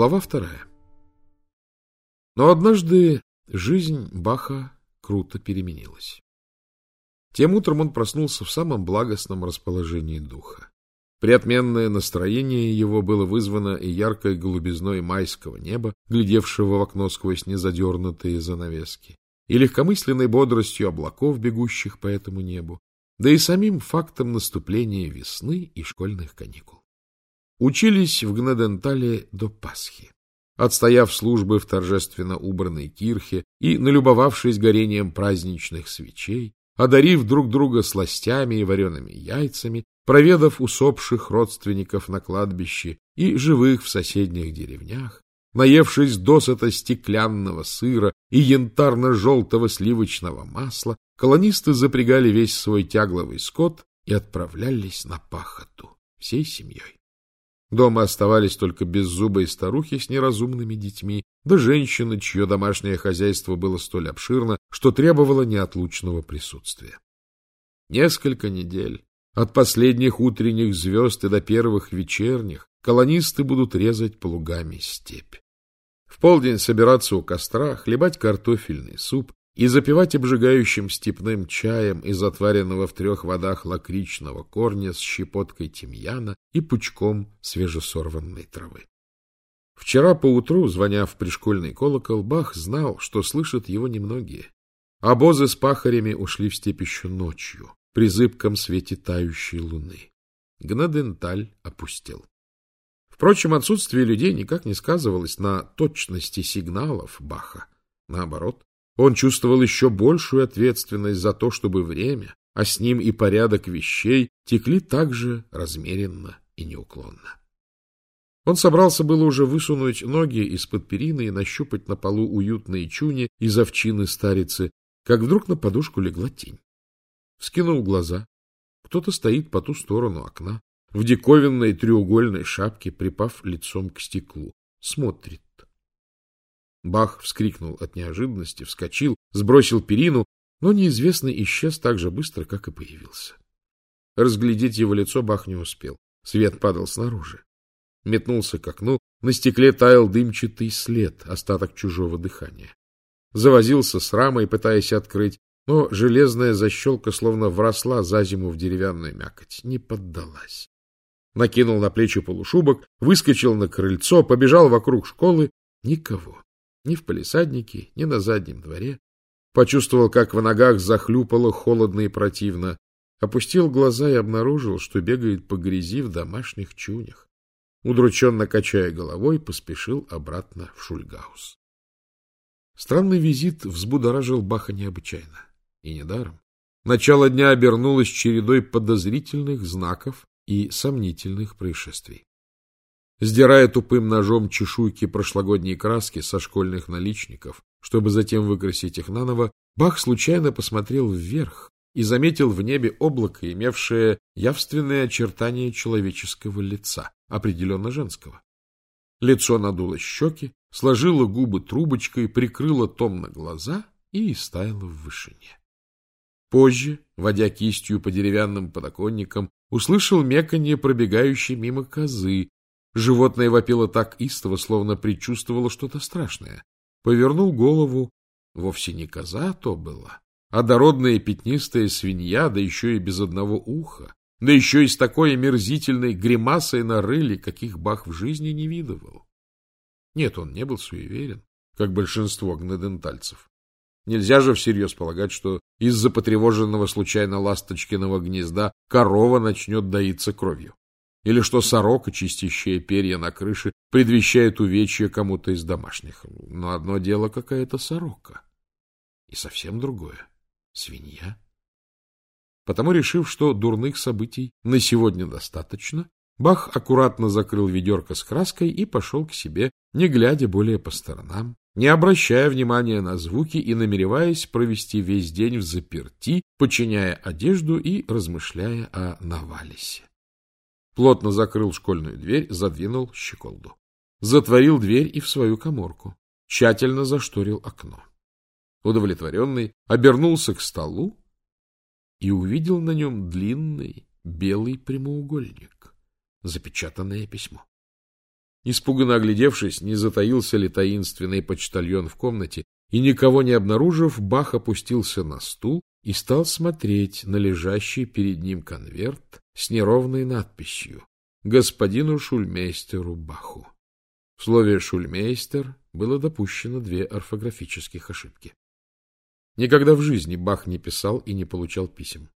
Глава вторая. Но однажды жизнь Баха круто переменилась. Тем утром он проснулся в самом благостном расположении духа. Приотменное настроение его было вызвано и яркой голубизной майского неба, глядевшего в окно сквозь незадернутые занавески, и легкомысленной бодростью облаков, бегущих по этому небу, да и самим фактом наступления весны и школьных каникул. Учились в Гнедентале до Пасхи. Отстояв службы в торжественно убранной кирхе и налюбовавшись горением праздничных свечей, одарив друг друга сластями и вареными яйцами, проведав усопших родственников на кладбище и живых в соседних деревнях, наевшись досыта стеклянного сыра и янтарно-желтого сливочного масла, колонисты запрягали весь свой тягловый скот и отправлялись на пахоту всей семьей. Дома оставались только беззубые старухи с неразумными детьми, да женщины, чье домашнее хозяйство было столь обширно, что требовало неотлучного присутствия. Несколько недель, от последних утренних звезд и до первых вечерних, колонисты будут резать плугами степь. В полдень собираться у костра, хлебать картофельный суп, и запивать обжигающим степным чаем из отваренного в трех водах лакричного корня с щепоткой тимьяна и пучком свежесорванной травы. Вчера поутру, звоня в пришкольный колокол, Бах знал, что слышат его немногие. Обозы с пахарями ушли в степь еще ночью, при зыбком свете тающей луны. Гнаденталь опустел. Впрочем, отсутствие людей никак не сказывалось на точности сигналов Баха. Наоборот, он чувствовал еще большую ответственность за то, чтобы время, а с ним и порядок вещей текли так же размеренно и неуклонно. Он собрался было уже высунуть ноги из-под перины и нащупать на полу уютные чуни из овчины старицы, как вдруг на подушку легла тень. Вскинул глаза. Кто-то стоит по ту сторону окна, в диковинной треугольной шапке, припав лицом к стеклу. Смотрит. Бах вскрикнул от неожиданности, вскочил, сбросил перину, но неизвестный исчез так же быстро, как и появился. Разглядеть его лицо Бах не успел. Свет падал снаружи. Метнулся к окну, на стекле таял дымчатый след, остаток чужого дыхания. Завозился с рамой, пытаясь открыть, но железная защелка словно вросла за зиму в деревянную мякоть, не поддалась. Накинул на плечи полушубок, выскочил на крыльцо, побежал вокруг школы. Никого. Ни в палисаднике, ни на заднем дворе. Почувствовал, как в ногах захлюпало холодно и противно. Опустил глаза и обнаружил, что бегает по грязи в домашних чунях. Удрученно качая головой, поспешил обратно в Шульгаус. Странный визит взбудоражил Баха необычайно. И недаром. Начало дня обернулось чередой подозрительных знаков и сомнительных происшествий. Сдирая тупым ножом чешуйки прошлогодней краски со школьных наличников, чтобы затем выкрасить их наново, Бах случайно посмотрел вверх и заметил в небе облако, имевшее явственные очертания человеческого лица, определенно женского. Лицо надуло щеки, сложило губы трубочкой, прикрыло томно глаза и истаяло в вышине. Позже, водя кистью по деревянным подоконникам, услышал меканье пробегающей мимо козы, Животное вопило так истово, словно предчувствовало что-то страшное. Повернул голову. Вовсе не коза то была, а дородная пятнистая свинья, да еще и без одного уха, да еще и с такой омерзительной гримасой на рыле, каких Бах в жизни не видывал. Нет, он не был суеверен, как большинство гнедентальцев. Нельзя же всерьез полагать, что из-за потревоженного случайно ласточкиного гнезда корова начнет доиться кровью. Или что сорока, чистящая перья на крыше, предвещает увечье кому-то из домашних. Но одно дело какая-то сорока, и совсем другое — свинья. Потому, решив, что дурных событий на сегодня достаточно, Бах аккуратно закрыл ведерко с краской и пошел к себе, не глядя более по сторонам, не обращая внимания на звуки и намереваясь провести весь день в заперти, подчиняя одежду и размышляя о Навалисе. Плотно закрыл школьную дверь, задвинул щеколду. Затворил дверь и в свою коморку. Тщательно зашторил окно. Удовлетворенный, обернулся к столу и увидел на нем длинный белый прямоугольник, запечатанное письмо. Испуганно оглядевшись, не затаился ли таинственный почтальон в комнате, и, никого не обнаружив, Бах опустился на стул и стал смотреть на лежащий перед ним конверт с неровной надписью «Господину шульмейстеру Баху». В слове «шульмейстер» было допущено две орфографических ошибки. Никогда в жизни Бах не писал и не получал писем.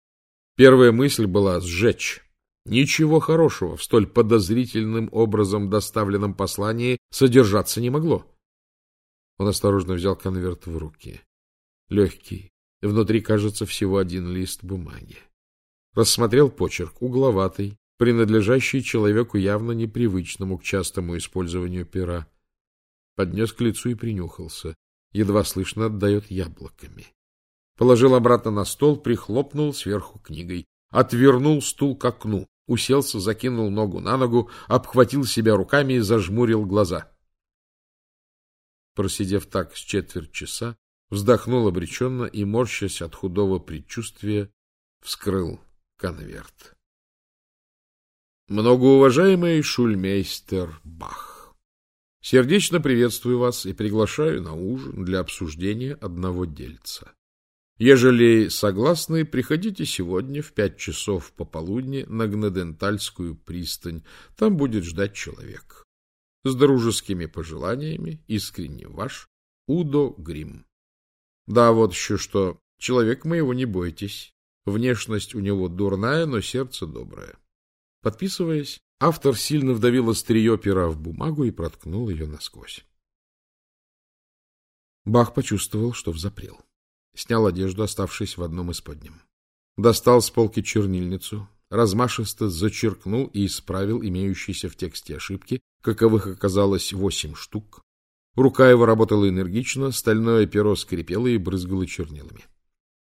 Первая мысль была «сжечь». Ничего хорошего в столь подозрительным образом доставленном послании содержаться не могло. Он осторожно взял конверт в руки. Легкий, внутри, кажется, всего один лист бумаги. Рассмотрел почерк, угловатый, принадлежащий человеку явно непривычному к частому использованию пера. Поднес к лицу и принюхался. Едва слышно отдает яблоками. Положил обратно на стол, прихлопнул сверху книгой. Отвернул стул к окну, уселся, закинул ногу на ногу, обхватил себя руками и зажмурил глаза. Просидев так с четверть часа, вздохнул обреченно и, морщась от худого предчувствия, вскрыл конверт. Многоуважаемый шульмейстер Бах, сердечно приветствую вас и приглашаю на ужин для обсуждения одного дельца. Ежели согласны, приходите сегодня в пять часов пополудни на Гнадентальскую пристань. Там будет ждать человек. С дружескими пожеланиями, искренне ваш, Удо Грим. Да, вот еще что. Человек моего не бойтесь. Внешность у него дурная, но сердце доброе. Подписываясь, автор сильно вдавил острие пера в бумагу и проткнул ее насквозь. Бах почувствовал, что взапрел. Снял одежду, оставшись в одном из подним. Достал с полки чернильницу, размашисто зачеркнул и исправил имеющиеся в тексте ошибки, каковых оказалось восемь штук. Рука его работала энергично, стальное перо скрипело и брызгало чернилами.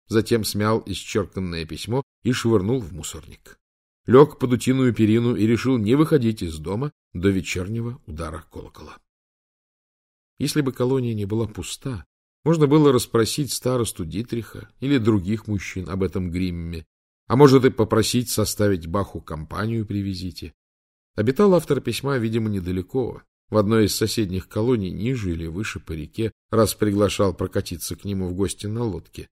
Затем смял исчерканное письмо и швырнул в мусорник. Лег под утиную перину и решил не выходить из дома до вечернего удара колокола. Если бы колония не была пуста, можно было расспросить старосту Дитриха или других мужчин об этом гримме, а может и попросить составить Баху компанию при визите. Обитал автор письма, видимо, недалеко, в одной из соседних колоний, ниже или выше по реке, раз приглашал прокатиться к нему в гости на лодке.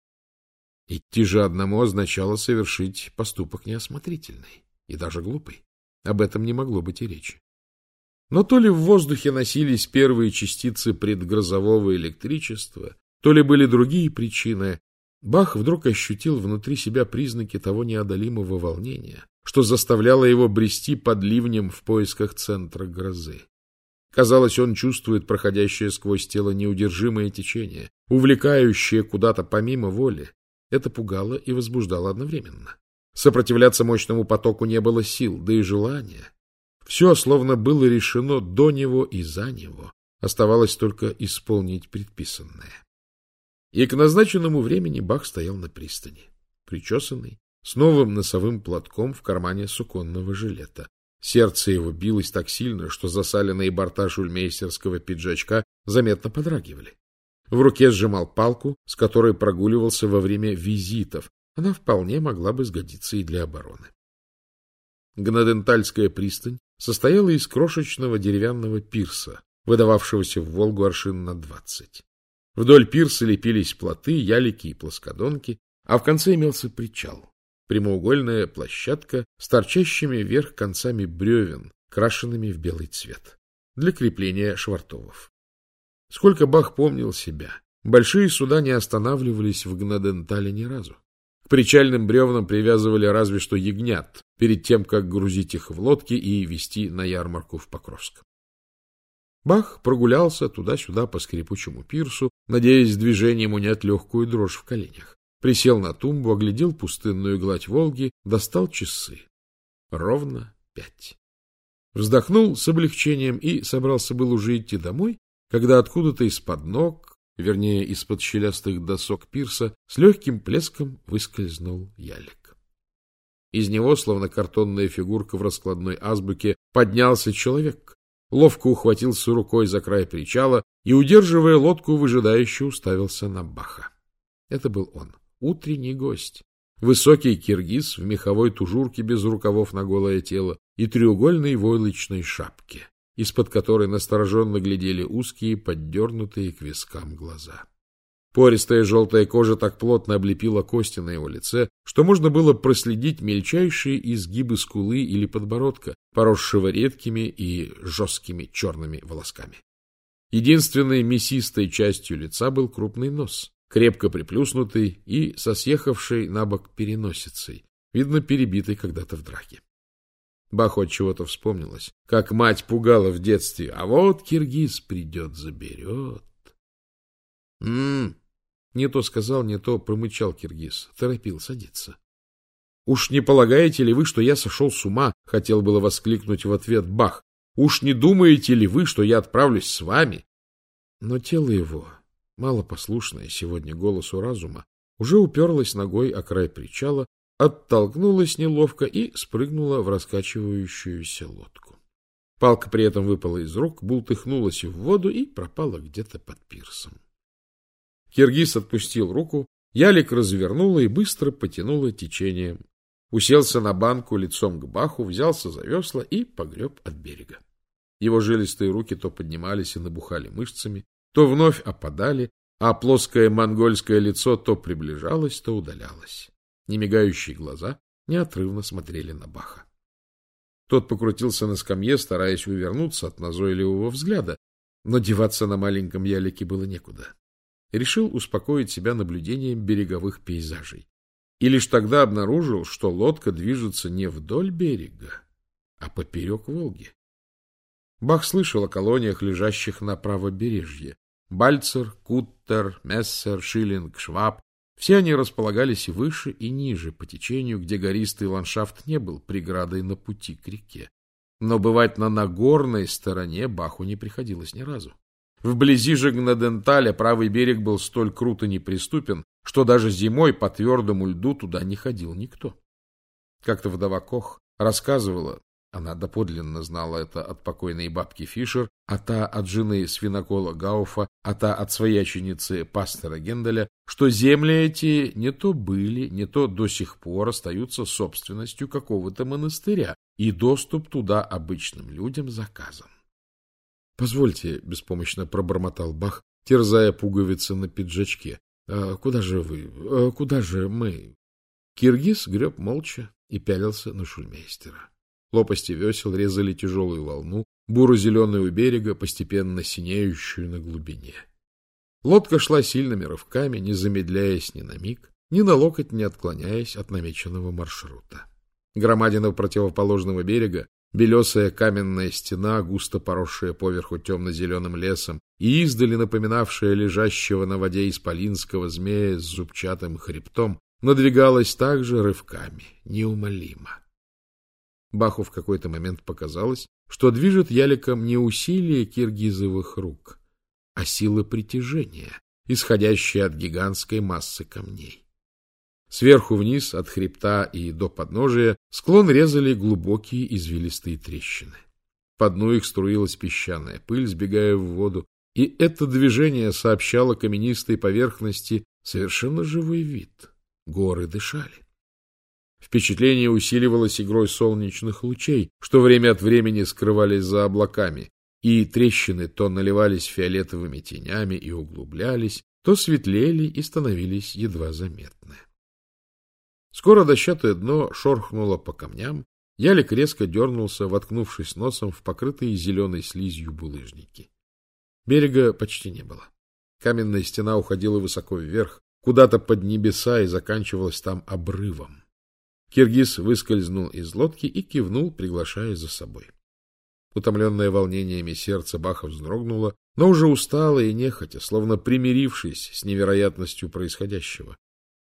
Идти же одному означало совершить поступок неосмотрительный и даже глупый. Об этом не могло быть и речи. Но то ли в воздухе носились первые частицы предгрозового электричества, то ли были другие причины, Бах вдруг ощутил внутри себя признаки того неодолимого волнения, что заставляло его брести под ливнем в поисках центра грозы. Казалось, он чувствует проходящее сквозь тело неудержимое течение, увлекающее куда-то помимо воли. Это пугало и возбуждало одновременно. Сопротивляться мощному потоку не было сил, да и желания. Все словно было решено до него и за него. Оставалось только исполнить предписанное. И к назначенному времени Бах стоял на пристани, причесанный, с новым носовым платком в кармане суконного жилета. Сердце его билось так сильно, что засаленные борта шульмейстерского пиджачка заметно подрагивали. В руке сжимал палку, с которой прогуливался во время визитов. Она вполне могла бы сгодиться и для обороны. Гнадентальская пристань состояла из крошечного деревянного пирса, выдававшегося в Волгу аршин на двадцать. Вдоль пирса лепились плоты, ялики и плоскодонки, а в конце имелся причал. Прямоугольная площадка с торчащими вверх концами бревен, крашенными в белый цвет, для крепления швартовов. Сколько Бах помнил себя, большие суда не останавливались в Гнадентале ни разу. К причальным бревнам привязывали разве что ягнят, перед тем, как грузить их в лодки и везти на ярмарку в Покровск. Бах прогулялся туда-сюда по скрипучему пирсу, надеясь движением унять легкую дрожь в коленях. Присел на тумбу, оглядел пустынную гладь Волги, достал часы. Ровно пять. Вздохнул с облегчением и собрался был уже идти домой, когда откуда-то из-под ног, вернее, из-под щелястых досок пирса, с легким плеском выскользнул ялик. Из него, словно картонная фигурка в раскладной азбуке, поднялся человек, ловко ухватился рукой за край причала и, удерживая лодку, выжидающе уставился на Баха. Это был он, утренний гость. Высокий киргиз в меховой тужурке без рукавов на голое тело и треугольной войлочной шапке. Из-под которой настороженно глядели узкие, поддернутые к вискам глаза. Пористая желтая кожа так плотно облепила кости на его лице, что можно было проследить мельчайшие изгибы скулы или подбородка, поросшего редкими и жесткими черными волосками. Единственной мясистой частью лица был крупный нос, крепко приплюснутый и со съехавшей на бок переносицей, видно, перебитый когда-то в драке. Баху от чего-то вспомнилось, как мать пугала в детстве, а вот киргиз придет, заберет. М-м, не то сказал, не то промычал Киргиз. Торопил садиться. — Уж не полагаете ли вы, что я сошел с ума? — хотел было воскликнуть в ответ Бах. — Уж не думаете ли вы, что я отправлюсь с вами? Но тело его, малопослушное сегодня голосу разума, уже уперлось ногой о край причала, оттолкнулась неловко и спрыгнула в раскачивающуюся лодку. Палка при этом выпала из рук, бултыхнулась в воду и пропала где-то под пирсом. Киргиз отпустил руку, ялик развернула и быстро потянула течением. Уселся на банку лицом к баху, взялся за весла и погреб от берега. Его жилистые руки то поднимались и набухали мышцами, то вновь опадали, а плоское монгольское лицо то приближалось, то удалялось. Немигающие глаза неотрывно смотрели на Баха. Тот покрутился на скамье, стараясь увернуться от назойливого взгляда, но деваться на маленьком ялике было некуда решил успокоить себя наблюдением береговых пейзажей. И лишь тогда обнаружил, что лодка движется не вдоль берега, а поперек Волги. Бах слышал о колониях, лежащих на правобережье. Бальцер, Куттер, Мессер, Шиллинг, Шваб — все они располагались и выше, и ниже по течению, где гористый ландшафт не был преградой на пути к реке. Но бывать на Нагорной стороне Баху не приходилось ни разу. Вблизи же Гнаденталя правый берег был столь круто неприступен, что даже зимой по твердому льду туда не ходил никто. Как-то вдова Кох рассказывала, она доподлинно знала это от покойной бабки Фишер, а та от жены свинокола Гауфа, а та от свояченицы пастора Генделя, что земли эти не то были, не то до сих пор остаются собственностью какого-то монастыря, и доступ туда обычным людям заказан. Позвольте, — беспомощно пробормотал Бах, терзая пуговицы на пиджачке. «А — Куда же вы? А куда же мы? Киргиз греб молча и пялился на шульмейстера. Лопасти весел резали тяжелую волну, буро-зеленую берега, постепенно синеющую на глубине. Лодка шла сильными рывками, не замедляясь ни на миг, ни на локоть не отклоняясь от намеченного маршрута. Громадина противоположного берега Белесая каменная стена, густо поросшая поверху темно-зеленым лесом и издали напоминавшая лежащего на воде исполинского змея с зубчатым хребтом, надвигалась также рывками, неумолимо. Баху в какой-то момент показалось, что движет яликом не усилие киргизовых рук, а сила притяжения, исходящая от гигантской массы камней. Сверху вниз, от хребта и до подножия, склон резали глубокие извилистые трещины. По дну их струилась песчаная пыль, сбегая в воду, и это движение сообщало каменистой поверхности совершенно живой вид. Горы дышали. Впечатление усиливалось игрой солнечных лучей, что время от времени скрывались за облаками, и трещины то наливались фиолетовыми тенями и углублялись, то светлели и становились едва заметны. Скоро дощатое дно шорхнуло по камням, ялик резко дернулся, воткнувшись носом в покрытые зеленой слизью булыжники. Берега почти не было. Каменная стена уходила высоко вверх, куда-то под небеса и заканчивалась там обрывом. Киргиз выскользнул из лодки и кивнул, приглашая за собой. Утомленное волнениями сердце Баха вздрогнуло, но уже устало и нехотя, словно примирившись с невероятностью происходящего.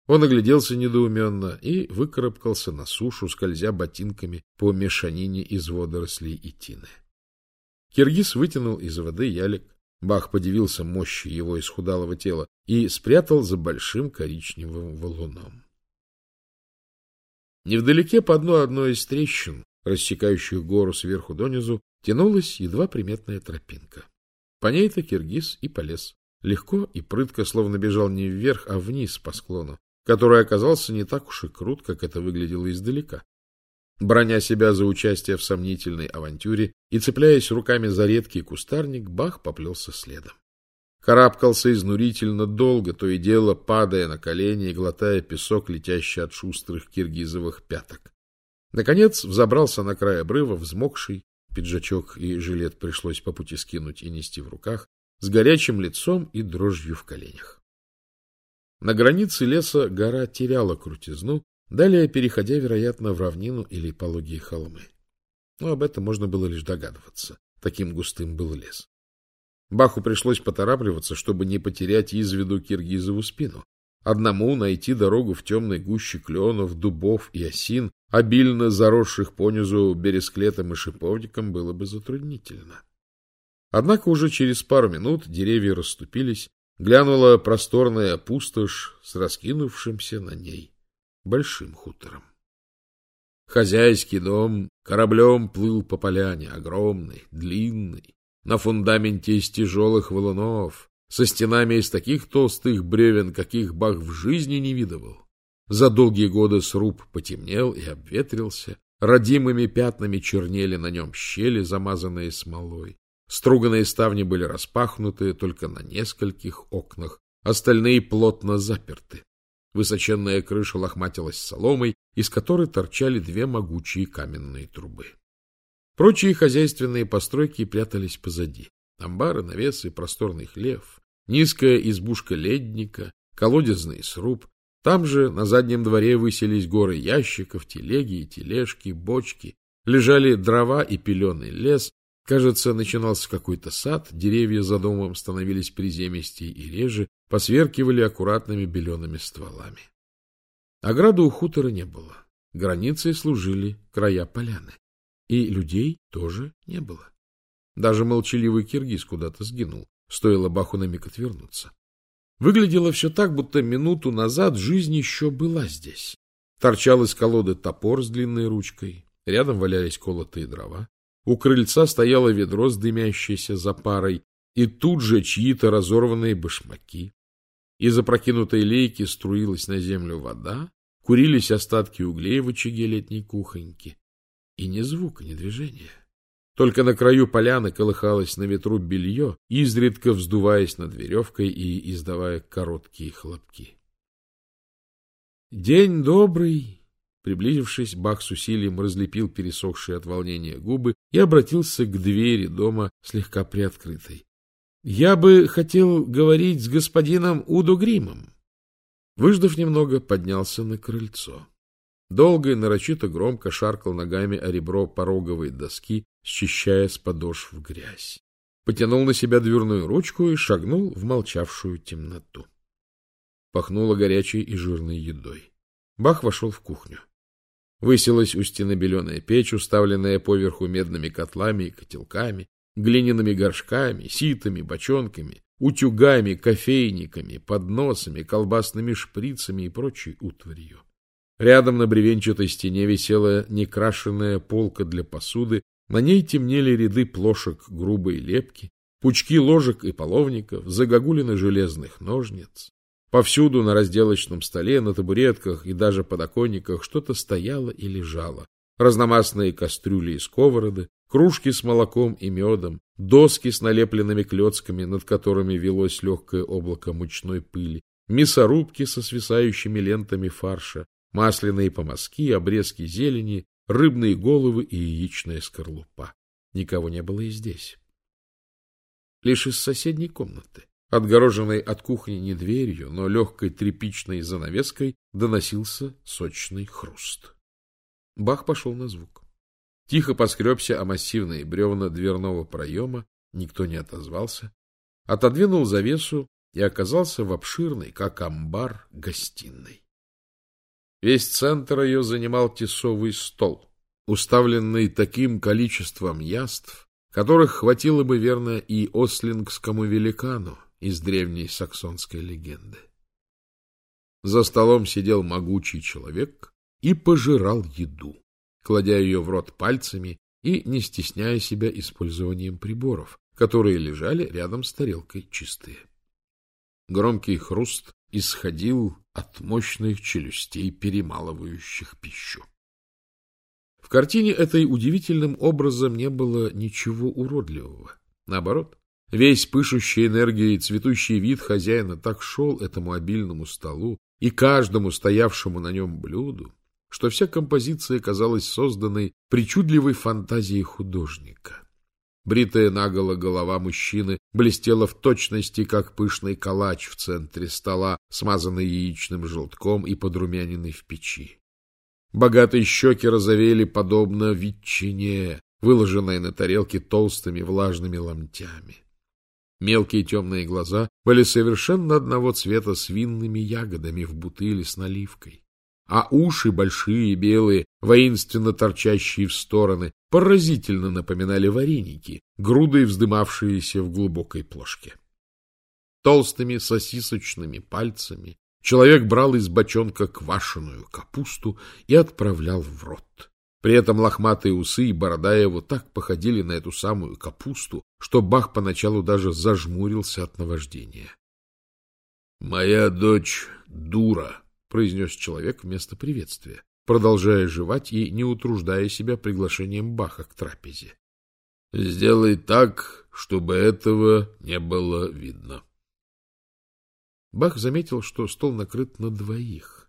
Он огляделся недоуменно и выкарабкался на сушу, скользя ботинками по мешанине из водорослей и тины. Киргиз вытянул из воды ялик, Бах подивился мощи его исхудалого тела и спрятал за большим коричневым валуном. Невдалеке по дну одной из трещин, рассекающих гору сверху донизу, тянулась едва приметная тропинка. По ней-то Киргиз и полез. Легко и прытко, словно бежал не вверх, а вниз по склону, который оказался не так уж и крут, как это выглядело издалека. Броня себя за участие в сомнительной авантюре и цепляясь руками за редкий кустарник, Бах поплелся следом. Карабкался изнурительно долго, то и дело падая на колени и глотая песок, летящий от шустрых киргизовых пяток. Наконец взобрался на край обрыва, взмокший, пиджачок и жилет пришлось по пути скинуть и нести в руках, с горячим лицом и дрожью в коленях. На границе леса гора теряла крутизну, далее переходя, вероятно, в равнину или пологие холмы. Но об этом можно было лишь догадываться. Таким густым был лес. Баху пришлось поторапливаться, чтобы не потерять из виду Киргизову спину. Одному найти дорогу в темной гуще кленов, дубов и осин, обильно заросших понизу бересклетом и шиповником, было бы затруднительно. Однако уже через пару минут деревья расступились, глянула просторная пустошь с раскинувшимся на ней большим хутором. Хозяйский дом кораблем плыл по поляне, огромный, длинный, на фундаменте из тяжелых валунов, со стенами из таких толстых бревен, каких Бах в жизни не видывал. За долгие годы сруб потемнел и обветрился, родимыми пятнами чернели на нем щели, замазанные смолой. Струганные ставни были распахнуты только на нескольких окнах, остальные плотно заперты. Высоченная крыша лохматилась соломой, из которой торчали две могучие каменные трубы. Прочие хозяйственные постройки прятались позади. Амбары, навесы, просторный хлев, низкая избушка ледника, колодезный сруб. Там же на заднем дворе высились горы ящиков, телеги и тележки, бочки. Лежали дрова и пеленый лес, Кажется, начинался какой-то сад, деревья за домом становились приземистей и реже, посверкивали аккуратными белеными стволами. Ограды у хутора не было. Границей служили края поляны. И людей тоже не было. Даже молчаливый киргиз куда-то сгинул, стоило Баху на миг отвернуться. Выглядело все так, будто минуту назад жизнь еще была здесь. Торчал из колоды топор с длинной ручкой, рядом валялись колотые дрова. У крыльца стояло ведро с дымящейся запарой, и тут же чьи-то разорванные башмаки. Из опрокинутой лейки струилась на землю вода, курились остатки углей в очаге летней кухоньки. И ни звука, ни движения. Только на краю поляны колыхалось на ветру белье, изредка вздуваясь над веревкой и издавая короткие хлопки. День добрый, Приблизившись, Бах с усилием разлепил пересохшие от волнения губы и обратился к двери дома, слегка приоткрытой. — Я бы хотел говорить с господином Удо Гримом. Выждав немного, поднялся на крыльцо. Долго и нарочито громко шаркал ногами о ребро пороговой доски, счищая с подошв грязь. Потянул на себя дверную ручку и шагнул в молчавшую темноту. Пахнуло горячей и жирной едой. Бах вошел в кухню. Высилась у стены беленая печь, уставленная поверху медными котлами и котелками, глиняными горшками, ситами, бочонками, утюгами, кофейниками, подносами, колбасными шприцами и прочей утварью. Рядом на бревенчатой стене висела некрашенная полка для посуды, на ней темнели ряды плошек грубой лепки, пучки ложек и половников, загогулины железных ножниц. Повсюду на разделочном столе, на табуретках и даже подоконниках что-то стояло и лежало. Разномастные кастрюли и сковороды, кружки с молоком и медом, доски с налепленными клетками, над которыми велось легкое облако мучной пыли, мясорубки со свисающими лентами фарша, масляные помазки, обрезки зелени, рыбные головы и яичная скорлупа. Никого не было и здесь. Лишь из соседней комнаты Отгороженной от кухни не дверью, но легкой тряпичной занавеской доносился сочный хруст. Бах пошел на звук. Тихо поскребся о массивные бревна дверного проема, никто не отозвался. Отодвинул завесу и оказался в обширной, как амбар, гостиной. Весь центр ее занимал тесовый стол, уставленный таким количеством яств, которых хватило бы, верно, и ослингскому великану, из древней саксонской легенды. За столом сидел могучий человек и пожирал еду, кладя ее в рот пальцами и не стесняя себя использованием приборов, которые лежали рядом с тарелкой чистые. Громкий хруст исходил от мощных челюстей, перемалывающих пищу. В картине этой удивительным образом не было ничего уродливого. Наоборот, весь пышущий энергией цветущий вид хозяина так шел этому обильному столу и каждому стоявшему на нем блюду, что вся композиция казалась созданной причудливой фантазией художника. Бритая наголо голова мужчины блестела в точности, как пышный калач в центре стола, смазанный яичным желтком и подрумяненный в печи. Богатые щеки розовели подобно ветчине, выложенной на тарелке толстыми влажными ломтями. Мелкие темные глаза были совершенно одного цвета с винными ягодами в бутыле с наливкой а уши большие, белые, воинственно торчащие в стороны, поразительно напоминали вареники, грудой вздымавшиеся в глубокой плошке. Толстыми сосисочными пальцами человек брал из бочонка квашеную капусту и отправлял в рот. При этом лохматые усы и борода его так походили на эту самую капусту, что Бах поначалу даже зажмурился от наваждения. — Моя дочь дура, произнес человек вместо приветствия, продолжая жевать и не утруждая себя приглашением Баха к трапезе. — Сделай так, чтобы этого не было видно. Бах заметил, что стол накрыт на двоих,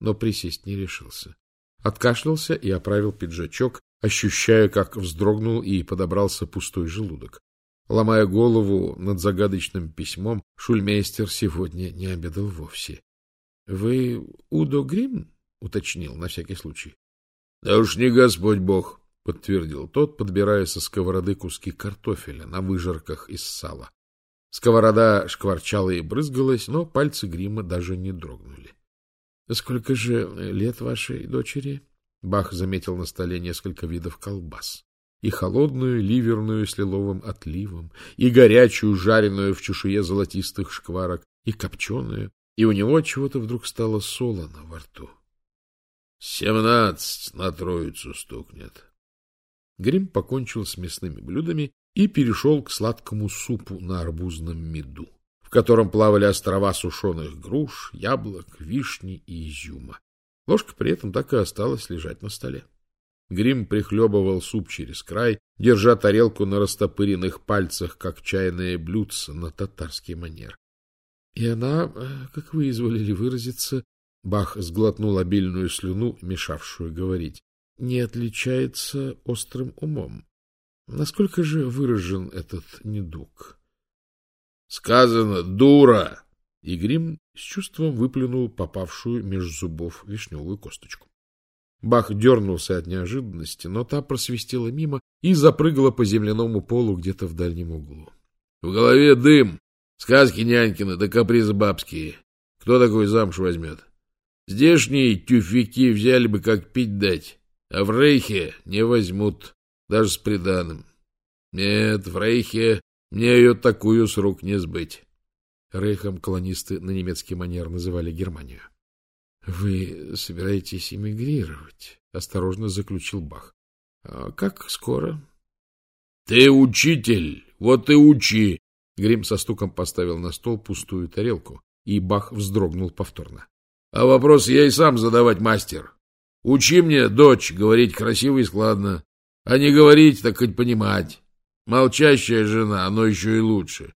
но присесть не решился. Откашлялся и оправил пиджачок, ощущая, как вздрогнул и подобрался пустой желудок. Ломая голову над загадочным письмом, шульмейстер сегодня не обедал вовсе. — Вы Удо Грим? — уточнил на всякий случай. — Да уж не Господь Бог, — подтвердил тот, подбирая со сковороды куски картофеля на выжарках из сала. Сковорода шкварчала и брызгалась, но пальцы грима даже не дрогнули. — Сколько же лет вашей дочери? Бах заметил на столе несколько видов колбас. И холодную ливерную с лиловым отливом, и горячую, жареную в чешуе золотистых шкварок, и копченую, и у него чего-то вдруг стало солоно во рту. — Семнадцать на троицу стукнет. Грим покончил с мясными блюдами и перешел к сладкому супу на арбузном меду, в котором плавали острова сушеных груш, яблок, вишни и изюма. Ложка при этом так и осталась лежать на столе. Грим прихлебывал суп через край, держа тарелку на растопыренных пальцах, как чайное блюдце на татарский манер. И она, э, как вы изволили выразиться, Бах сглотнул обильную слюну, мешавшую говорить, не отличается острым умом. Насколько же выражен этот недуг? — Сказано, дура! И Грим с чувством выплюнул попавшую меж зубов вишневую косточку. Бах дернулся от неожиданности, но та просвистела мимо и запрыгала по земляному полу где-то в дальнем углу. — В голове дым! Сказки нянькины да капризы бабские. Кто такой замуж возьмет? Здешние тюфяки взяли бы как пить дать, а в Рейхе не возьмут, даже с приданым. Нет, в Рейхе мне ее такую с рук не сбыть. Рейхом колонисты на немецкий манер называли Германию. — Вы собираетесь эмигрировать? — осторожно заключил Бах. — А как скоро? — Ты учитель, вот и учи, Грим со стуком поставил на стол пустую тарелку, и Бах вздрогнул повторно. — А вопрос я и сам задавать, мастер. Учи мне, дочь, говорить красиво и складно, а не говорить, так хоть понимать. Молчащая жена, оно еще и лучше.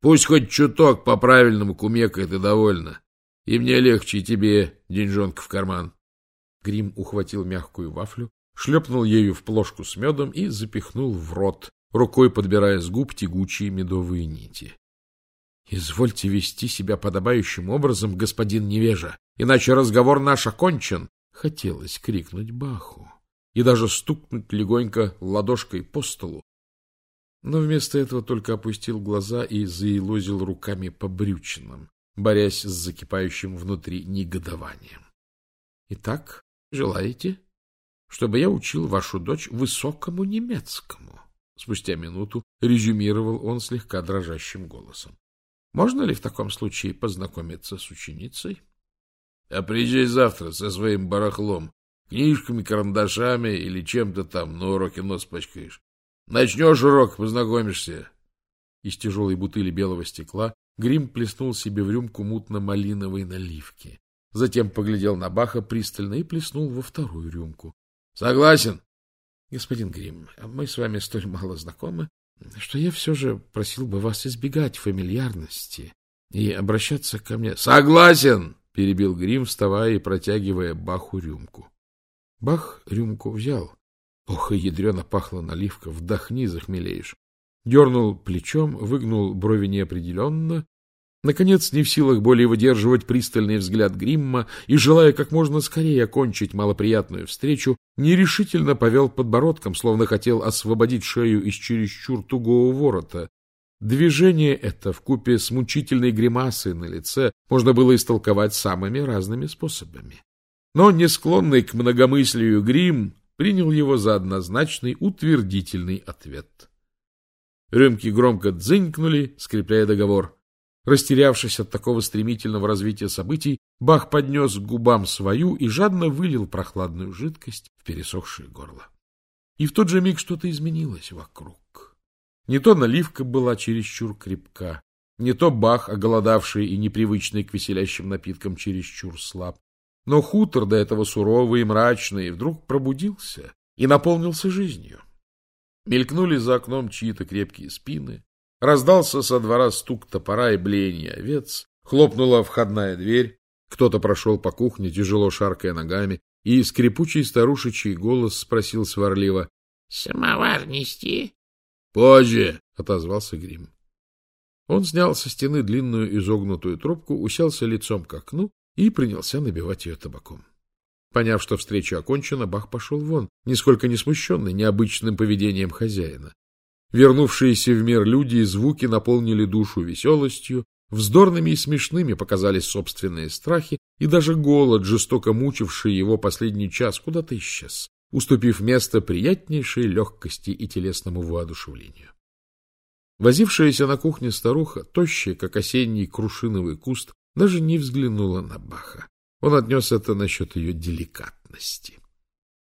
Пусть хоть чуток по-правильному кумекает и довольна. И мне легче, и тебе деньжонка в карман. Грим ухватил мягкую вафлю, шлепнул ею в плошку с медом и запихнул в рот, рукой подбирая с губ тягучие медовые нити. — Извольте вести себя подобающим образом, господин невежа, иначе разговор наш окончен! — хотелось крикнуть Баху и даже стукнуть легонько ладошкой по столу. Но вместо этого только опустил глаза и заилозил руками по брючинам, борясь с закипающим внутри негодованием. — Итак, желаете, чтобы я учил вашу дочь высокому немецкому? Спустя минуту резюмировал он слегка дрожащим голосом. — Можно ли в таком случае познакомиться с ученицей? — А приезжай завтра со своим барахлом, книжками, карандашами или чем-то там на уроке нос пачкаешь. Начнешь урок, познакомишься. Из тяжелой бутыли белого стекла Грим плеснул себе в рюмку мутно-малиновой наливки. Затем поглядел на Баха пристально и плеснул во вторую рюмку. — Согласен. — Господин Грим, мы с вами столь мало знакомы, что я все же просил бы вас избегать фамильярности и обращаться ко мне. — Согласен! — перебил Грим, вставая и протягивая Баху рюмку. Бах рюмку взял. Ох, и ядрено пахло наливка, вдохни, захмелеешь. Дернул плечом, выгнул брови неопределенно Наконец, не в силах более выдерживать пристальный взгляд Гримма и, желая как можно скорее окончить малоприятную встречу, нерешительно повел подбородком, словно хотел освободить шею из чересчур тугого ворота. Движение это, вкупе с мучительной гримасой на лице, можно было истолковать самыми разными способами. Но не склонный к многомыслию Грим принял его за однозначный утвердительный ответ. Рюмки громко дзынькнули, скрепляя договор. Растерявшись от такого стремительного развития событий, Бах поднес к губам свою и жадно вылил прохладную жидкость в пересохшее горло. И в тот же миг что-то изменилось вокруг. Не то наливка была чересчур крепка, не то Бах, оголодавший и непривычный к веселящим напиткам, чересчур слаб. Но хутор, до этого суровый и мрачный, вдруг пробудился и наполнился жизнью. Мелькнули за окном чьи-то крепкие спины, Раздался со двора стук топора и блеяние овец, хлопнула входная дверь, кто-то прошел по кухне, тяжело шаркая ногами, и скрипучий старушечий голос спросил сварливо. — Самовар нести? — Позже, — отозвался Грим. Он снял со стены длинную изогнутую трубку, уселся лицом к окну и принялся набивать ее табаком. Поняв, что встреча окончена, Бах пошел вон, нисколько не смущенный необычным поведением хозяина. Вернувшиеся в мир люди и звуки наполнили душу веселостью, вздорными и смешными показались собственные страхи, и даже голод, жестоко мучивший его последний час, куда-то исчез, уступив место приятнейшей легкости и телесному воодушевлению. Возившаяся на кухне старуха, тощая, как осенний крушиновый куст, даже не взглянула на Баха. Он отнес это насчет ее деликатности.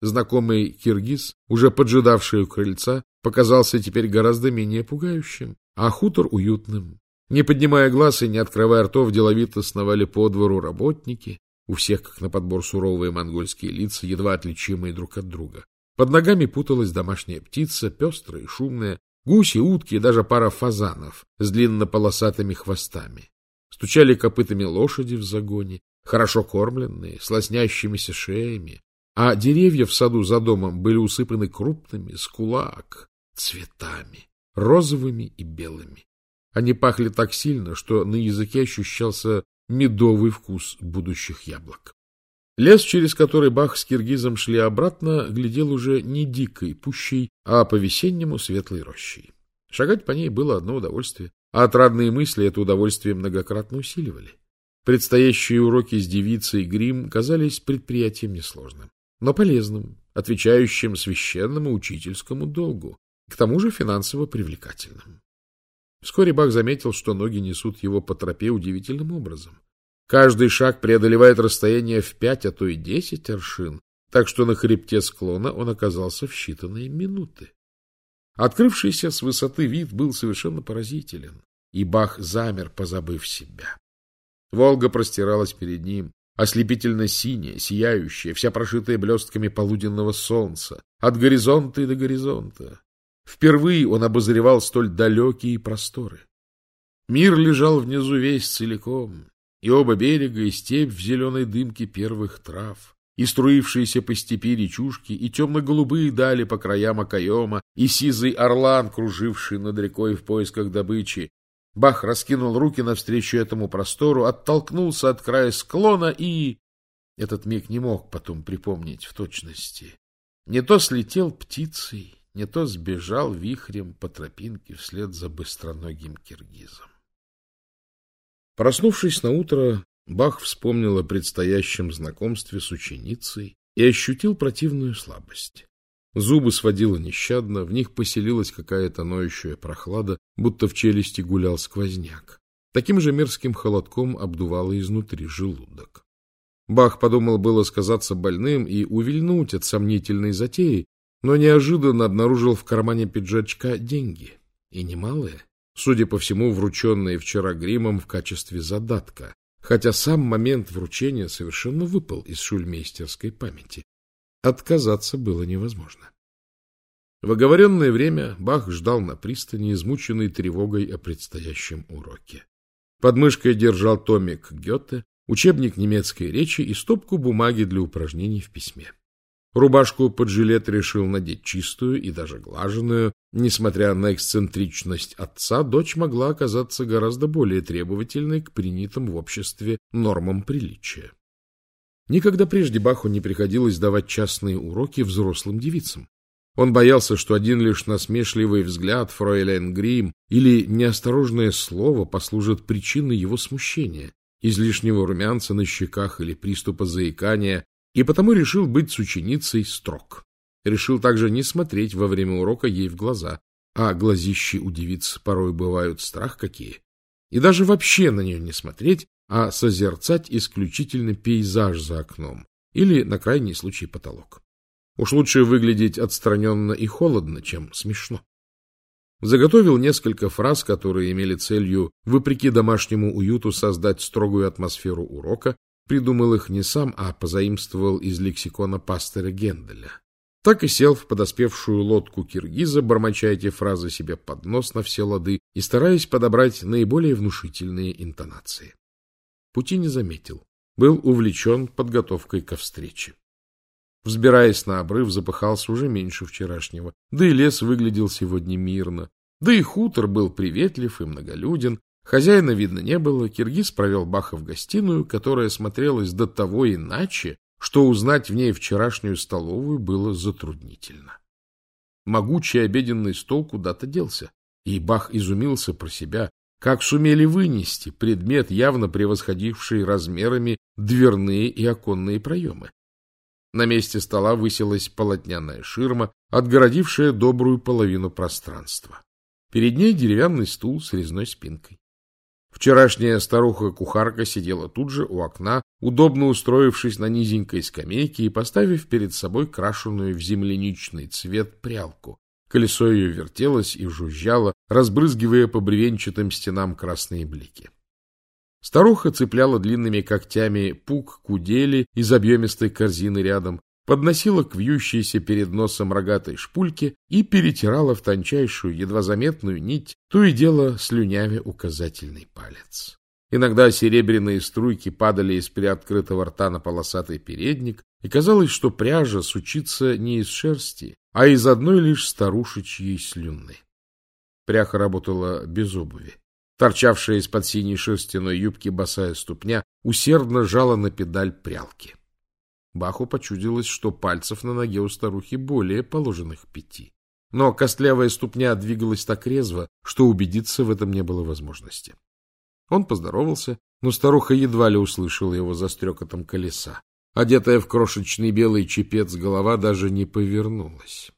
Знакомый киргиз, уже поджидавший у крыльца, показался теперь гораздо менее пугающим, а хутор уютным. Не поднимая глаз и не открывая ртов, деловито сновали по двору работники, у всех, как на подбор, суровые монгольские лица, едва отличимые друг от друга. Под ногами путалась домашняя птица, пестрая и шумная, гуси, утки и даже пара фазанов с длиннополосатыми хвостами. Стучали копытами лошади в загоне, хорошо кормленные, с лоснящимися шеями, а деревья в саду за домом были усыпаны крупными, скулак, цветами, розовыми и белыми. Они пахли так сильно, что на языке ощущался медовый вкус будущих яблок. Лес, через который Бах с киргизом шли обратно, глядел уже не дикой пущей, а по-весеннему светлой рощей. Шагать по ней было одно удовольствие, а отрадные мысли это удовольствие многократно усиливали. Предстоящие уроки с девицей Грим казались предприятием несложным, но полезным, отвечающим священному учительскому долгу к тому же финансово привлекательным. Вскоре Бах заметил, что ноги несут его по тропе удивительным образом. Каждый шаг преодолевает расстояние в пять, а то и десять аршин, так что на хребте склона он оказался в считанные минуты. Открывшийся с высоты вид был совершенно поразителен, и Бах замер, позабыв себя. Волга простиралась перед ним, ослепительно синяя, сияющая, вся прошитая блестками полуденного солнца, от горизонта и до горизонта. Впервые он обозревал столь далекие просторы. Мир лежал внизу весь целиком, и оба берега, и степь в зеленой дымке первых трав, и струившиеся по степи речушки, и темно-голубые дали по краям окоема, и сизый орлан, круживший над рекой в поисках добычи. Бах раскинул руки навстречу этому простору, оттолкнулся от края склона и... Этот миг не мог потом припомнить в точности. Не то слетел птицей, не то сбежал вихрем по тропинке вслед за быстроногим киргизом. Проснувшись на утро, Бах вспомнил о предстоящем знакомстве с ученицей и ощутил противную слабость. Зубы сводило нещадно, в них поселилась какая-то ноющая прохлада, будто в челюсти гулял сквозняк. Таким же мерзким холодком обдувало изнутри желудок. Бах подумал было сказаться больным и увильнуть от сомнительной затеи, но неожиданно обнаружил в кармане пиджачка деньги, и немалые, судя по всему, врученные вчера гримом в качестве задатка, хотя сам момент вручения совершенно выпал из шульмейстерской памяти. Отказаться было невозможно. В оговоренное время Бах ждал на пристани, измученный тревогой о предстоящем уроке. Под мышкой держал томик Гёте, учебник немецкой речи и стопку бумаги для упражнений в письме. Рубашку под жилет решил надеть чистую и даже глаженную. Несмотря на эксцентричность отца, дочь могла оказаться гораздо более требовательной к принятым в обществе нормам приличия. Никогда прежде Баху не приходилось давать частные уроки взрослым девицам. Он боялся, что один лишь насмешливый взгляд фройлен Грим или неосторожное слово послужит причиной его смущения, излишнего румянца на щеках или приступа заикания, и потому решил быть с ученицей строг. Решил также не смотреть во время урока ей в глаза, а глазищи у девиц порой бывают страх какие, и даже вообще на нее не смотреть, а созерцать исключительно пейзаж за окном или, на крайний случай, потолок. Уж лучше выглядеть отстраненно и холодно, чем смешно. Заготовил несколько фраз, которые имели целью, вопреки домашнему уюту, создать строгую атмосферу урока, придумал их не сам, а позаимствовал из лексикона пастора Генделя. Так и сел в подоспевшую лодку киргиза, бормоча эти фразы себе под нос на все лады и стараясь подобрать наиболее внушительные интонации. Пути не заметил, был увлечен подготовкой ко встрече. Взбираясь на обрыв, запыхался уже меньше вчерашнего. Да и лес выглядел сегодня мирно. Да и хутор был приветлив и многолюден. Хозяина видно не было. Киргиз провел Баха в гостиную, которая смотрелась до того иначе, что узнать в ней вчерашнюю столовую было затруднительно. Могучий обеденный стол куда-то делся, и Бах изумился про себя, как сумели вынести предмет, явно превосходивший размерами дверные и оконные проемы. На месте стола высилась полотняная ширма, отгородившая добрую половину пространства. Перед ней деревянный стул с резной спинкой. Вчерашняя старуха-кухарка сидела тут же у окна, удобно устроившись на низенькой скамейке и поставив перед собой крашеную в земляничный цвет прялку. Колесо ее вертелось и жужжало, разбрызгивая по бревенчатым стенам красные блики. Старуха цепляла длинными когтями пук кудели из объемистой корзины рядом, подносила к вьющейся перед носом рогатой шпульке и перетирала в тончайшую, едва заметную нить, то и дело слюнявя указательный палец. Иногда серебряные струйки падали из приоткрытого рта на полосатый передник, и казалось, что пряжа сучится не из шерсти, а из одной лишь старушечьей слюны. Пряха работала без обуви. Торчавшая из-под синей шерстяной юбки босая ступня усердно жала на педаль прялки. Баху почудилось, что пальцев на ноге у старухи более положенных пяти. Но костлявая ступня двигалась так резво, что убедиться в этом не было возможности. Он поздоровался, но старуха едва ли услышала его за стрекотом колеса. Одетая в крошечный белый чепец, голова даже не повернулась.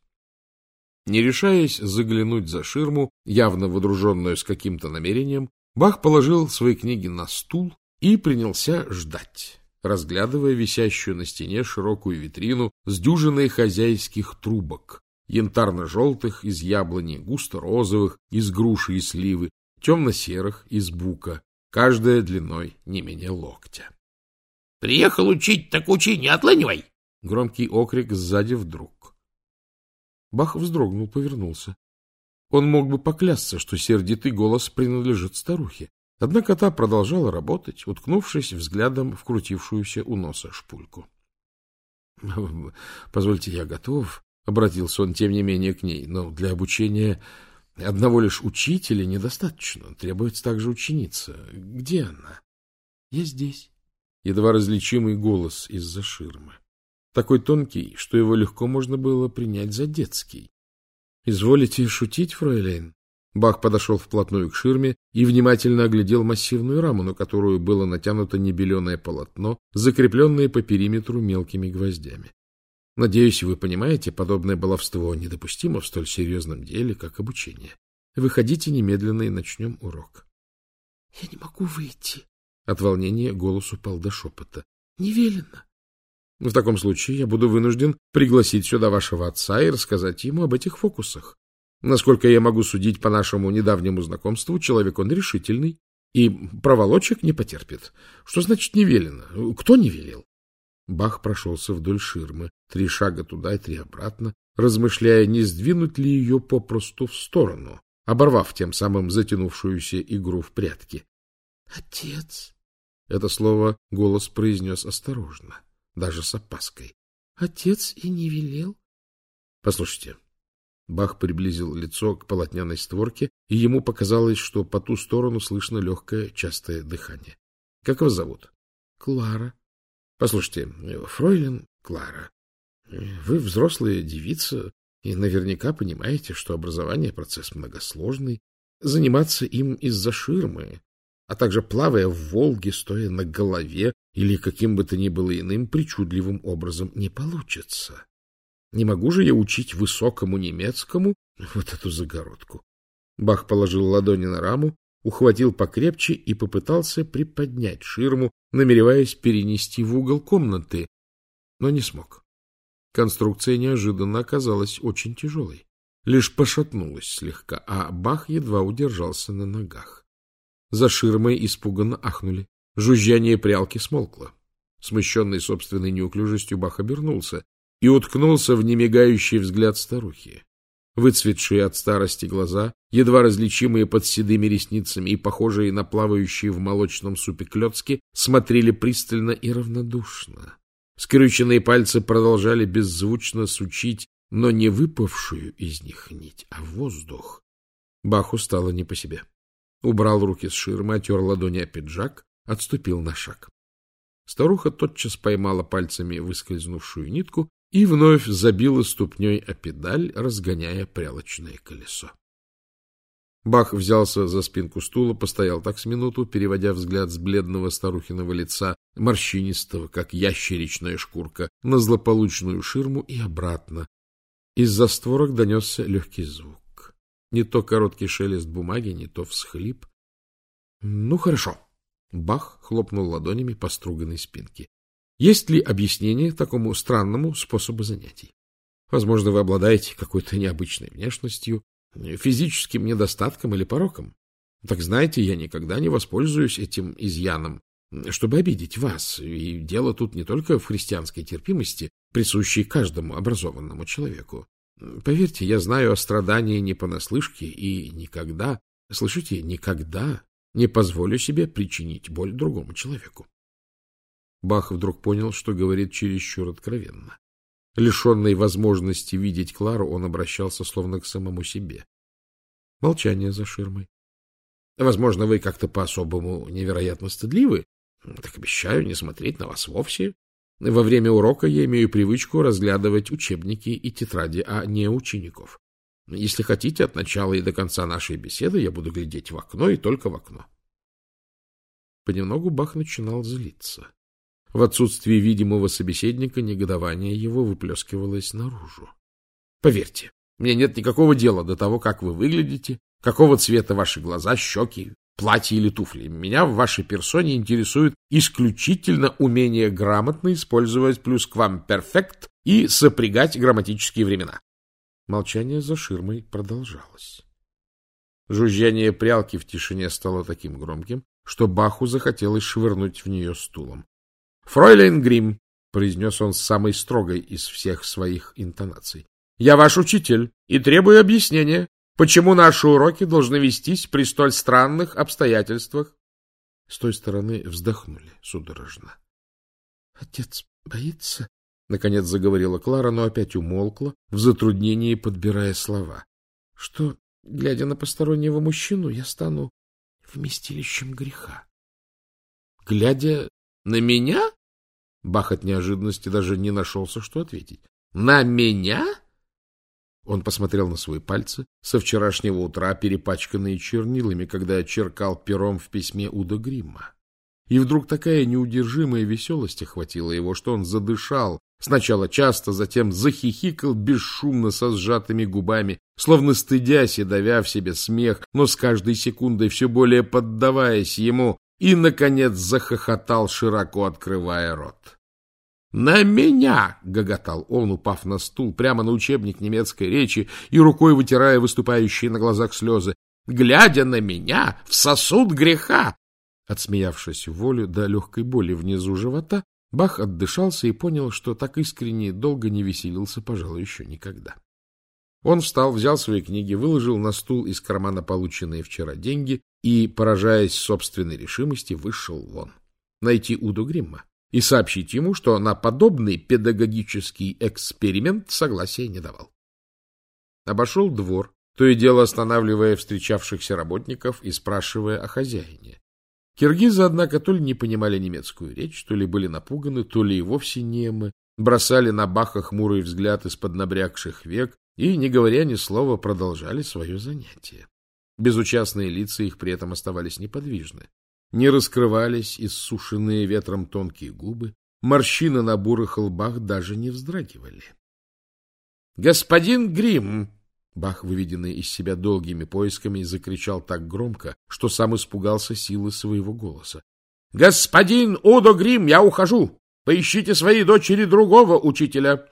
Не решаясь заглянуть за ширму, явно водруженную с каким-то намерением, Бах положил свои книги на стул и принялся ждать, разглядывая висящую на стене широкую витрину с дюжиной хозяйских трубок, янтарно-желтых из яблони, густо-розовых из груши и сливы, темно-серых из бука, каждая длиной не менее локтя. — Приехал учить, так учи, не отлынивай! Громкий окрик сзади вдруг. Бах вздрогнул, повернулся. Он мог бы поклясться, что сердитый голос принадлежит старухе. Однако та продолжала работать, уткнувшись взглядом в крутившуюся у носа шпульку. — Позвольте, я готов, — обратился он, тем не менее, к ней, — но для обучения одного лишь учителя недостаточно. Требуется также ученица. Где она? — Я здесь. Едва различимый голос из-за ширмы такой тонкий, что его легко можно было принять за детский. — Изволите шутить, фройлейн? Бах подошел вплотную к ширме и внимательно оглядел массивную раму, на которую было натянуто небеленое полотно, закрепленное по периметру мелкими гвоздями. Надеюсь, вы понимаете, подобное баловство недопустимо в столь серьезном деле, как обучение. Выходите немедленно и начнем урок. — Я не могу выйти. От волнения голос упал до шепота. — Не велено. В таком случае я буду вынужден пригласить сюда вашего отца и рассказать ему об этих фокусах. Насколько я могу судить по нашему недавнему знакомству, человек он решительный и проволочек не потерпит. Что значит не велено? Кто не велел? Бах прошелся вдоль ширмы, три шага туда и три обратно, размышляя, не сдвинуть ли ее попросту в сторону, оборвав тем самым затянувшуюся игру в прятки. — Отец! — это слово голос произнес осторожно, даже с опаской. — Отец и не велел? — Послушайте. Бах приблизил лицо к полотняной створке, и ему показалось, что по ту сторону слышно легкое частое дыхание. — Как вас зовут? — Клара. — Послушайте, фройлен Клара, вы взрослая девица и наверняка понимаете, что образование — процесс многосложный. Заниматься им из-за ширмы, а также плавая в Волге, стоя на голове или каким бы то ни было иным причудливым образом, не получится. Не могу же я учить высокому немецкому вот эту загородку. Бах положил ладони на раму, ухватил покрепче и попытался приподнять ширму, намереваясь перенести в угол комнаты, но не смог. Конструкция неожиданно оказалась очень тяжелой. Лишь пошатнулась слегка, а Бах едва удержался на ногах. За ширмой испуганно ахнули. Жужжание прялки смолкло. Смущенный собственной неуклюжестью Бах обернулся и уткнулся в немигающий взгляд старухи. Выцветшие от старости глаза, едва различимые под седыми ресницами и похожие на плавающие в молочном супе клетки, смотрели пристально и равнодушно. Скрюченные пальцы продолжали беззвучно сучить, но не выпавшую из них нить, а воздух. Баху стало не по себе. Убрал руки с ширмы, отер ладони о пиджак, отступил на шаг. Старуха тотчас поймала пальцами выскользнувшую нитку и вновь забила ступней о педаль, разгоняя прялочное колесо. Бах взялся за спинку стула, постоял так с минуту, переводя взгляд с бледного старухиного лица, морщинистого, как ящеричная шкурка, на злополучную ширму и обратно. Из-за створок донесся легкий звук. Не то короткий шелест бумаги, не то всхлип. — Ну, хорошо. Бах хлопнул ладонями по струганной спинке. Есть ли объяснение такому странному способу занятий? Возможно, вы обладаете какой-то необычной внешностью, физическим недостатком или пороком. Так знаете, я никогда не воспользуюсь этим изъяном, чтобы обидеть вас. И дело тут не только в христианской терпимости, присущей каждому образованному человеку. Поверьте, я знаю о страдании не понаслышке и никогда, слышите, никогда не позволю себе причинить боль другому человеку. Бах вдруг понял, что говорит чересчур откровенно. Лишенный возможности видеть Клару, он обращался словно к самому себе. Молчание за ширмой. Возможно, вы как-то по-особому невероятно стыдливы. Так обещаю не смотреть на вас вовсе. Во время урока я имею привычку разглядывать учебники и тетради, а не учеников. Если хотите, от начала и до конца нашей беседы я буду глядеть в окно и только в окно. Понемногу Бах начинал злиться. В отсутствии видимого собеседника негодование его выплескивалось наружу. Поверьте, мне нет никакого дела до того, как вы выглядите, какого цвета ваши глаза, щеки, платье или туфли. Меня в вашей персоне интересует исключительно умение грамотно использовать плюс к вам перфект и сопрягать грамматические времена. Молчание за ширмой продолжалось. Жужжание прялки в тишине стало таким громким, что Баху захотелось швырнуть в нее стулом. Фройлен Грим, произнес он с самой строгой из всех своих интонаций, — я ваш учитель и требую объяснения, почему наши уроки должны вестись при столь странных обстоятельствах. С той стороны вздохнули судорожно. — Отец боится? — наконец заговорила Клара, но опять умолкла, в затруднении подбирая слова. — Что, глядя на постороннего мужчину, я стану вместилищем греха. — Глядя на меня? Бах от неожиданности даже не нашелся, что ответить. «На меня?» Он посмотрел на свои пальцы, со вчерашнего утра перепачканные чернилами, когда черкал пером в письме Уда Гримма. И вдруг такая неудержимая веселость охватила его, что он задышал, сначала часто, затем захихикал бесшумно со сжатыми губами, словно стыдясь и давя в себе смех, но с каждой секундой все более поддаваясь ему, и, наконец, захохотал, широко открывая рот. «На меня!» — гоготал он, упав на стул, прямо на учебник немецкой речи и рукой вытирая выступающие на глазах слезы. «Глядя на меня, в сосуд греха!» Отсмеявшись в волю до легкой боли внизу живота, Бах отдышался и понял, что так искренне долго не веселился, пожалуй, еще никогда. Он встал, взял свои книги, выложил на стул из кармана полученные вчера деньги и, поражаясь собственной решимости, вышел вон. Найти Уду Гримма и сообщить ему, что на подобный педагогический эксперимент согласия не давал. Обошел двор, то и дело останавливая встречавшихся работников и спрашивая о хозяине. Киргизы, однако, то ли не понимали немецкую речь, то ли были напуганы, то ли и вовсе немы, бросали на Баха хмурый взгляд из-под набрякших век и, не говоря ни слова, продолжали свое занятие. Безучастные лица их при этом оставались неподвижны. Не раскрывались иссушенные ветром тонкие губы, морщины на бурых лбах даже не вздрагивали. — Господин Грим! Бах, выведенный из себя долгими поисками, закричал так громко, что сам испугался силы своего голоса. — Господин Удо Грим, я ухожу! Поищите своей дочери другого учителя!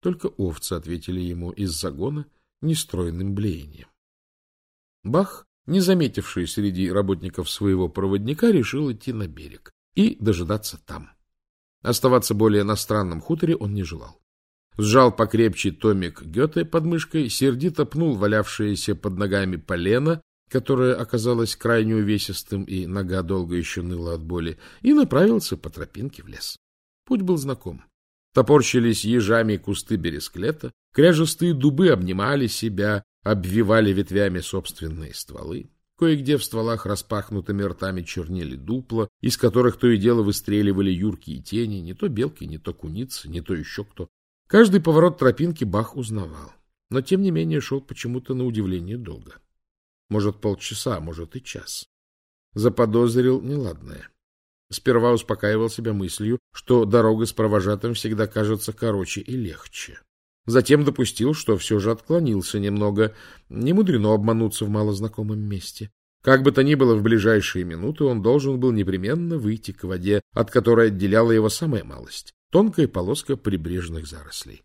Только овцы ответили ему из загона нестройным блеянием. Бах, не заметивший среди работников своего проводника, решил идти на берег и дожидаться там. Оставаться более на странном хуторе он не желал. Сжал покрепче томик Гёте под мышкой, сердито пнул валявшееся под ногами полено, которое оказалось крайне увесистым, и нога долго еще ныла от боли, и направился по тропинке в лес. Путь был знаком. Топорщились ежами кусты бересклета, кряжестые дубы обнимали себя, обвивали ветвями собственные стволы. Кое-где в стволах распахнутыми ртами чернели дупла, из которых то и дело выстреливали юркие тени, не то белки, не то куницы, не то еще кто. Каждый поворот тропинки Бах узнавал, но тем не менее шел почему-то на удивление долго. Может, полчаса, может и час. Заподозрил неладное. Сперва успокаивал себя мыслью, что дорога с провожатым всегда кажется короче и легче. Затем допустил, что все же отклонился немного. Не мудрено обмануться в малознакомом месте. Как бы то ни было, в ближайшие минуты он должен был непременно выйти к воде, от которой отделяла его самая малость — тонкая полоска прибрежных зарослей.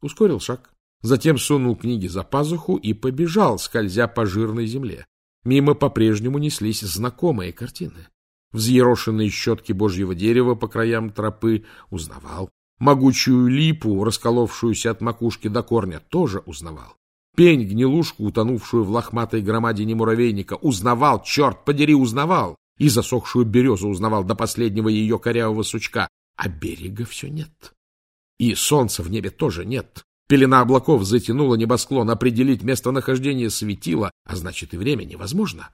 Ускорил шаг, затем сунул книги за пазуху и побежал, скользя по жирной земле. Мимо по-прежнему неслись знакомые картины. Взъерошенные щетки божьего дерева по краям тропы узнавал. Могучую липу, расколовшуюся от макушки до корня, тоже узнавал. Пень-гнилушку, утонувшую в лохматой громадине муравейника, узнавал, черт подери, узнавал. И засохшую березу узнавал до последнего ее корявого сучка. А берега все нет. И солнца в небе тоже нет. Пелена облаков затянула небосклон, определить местонахождение светила, а значит и время невозможно.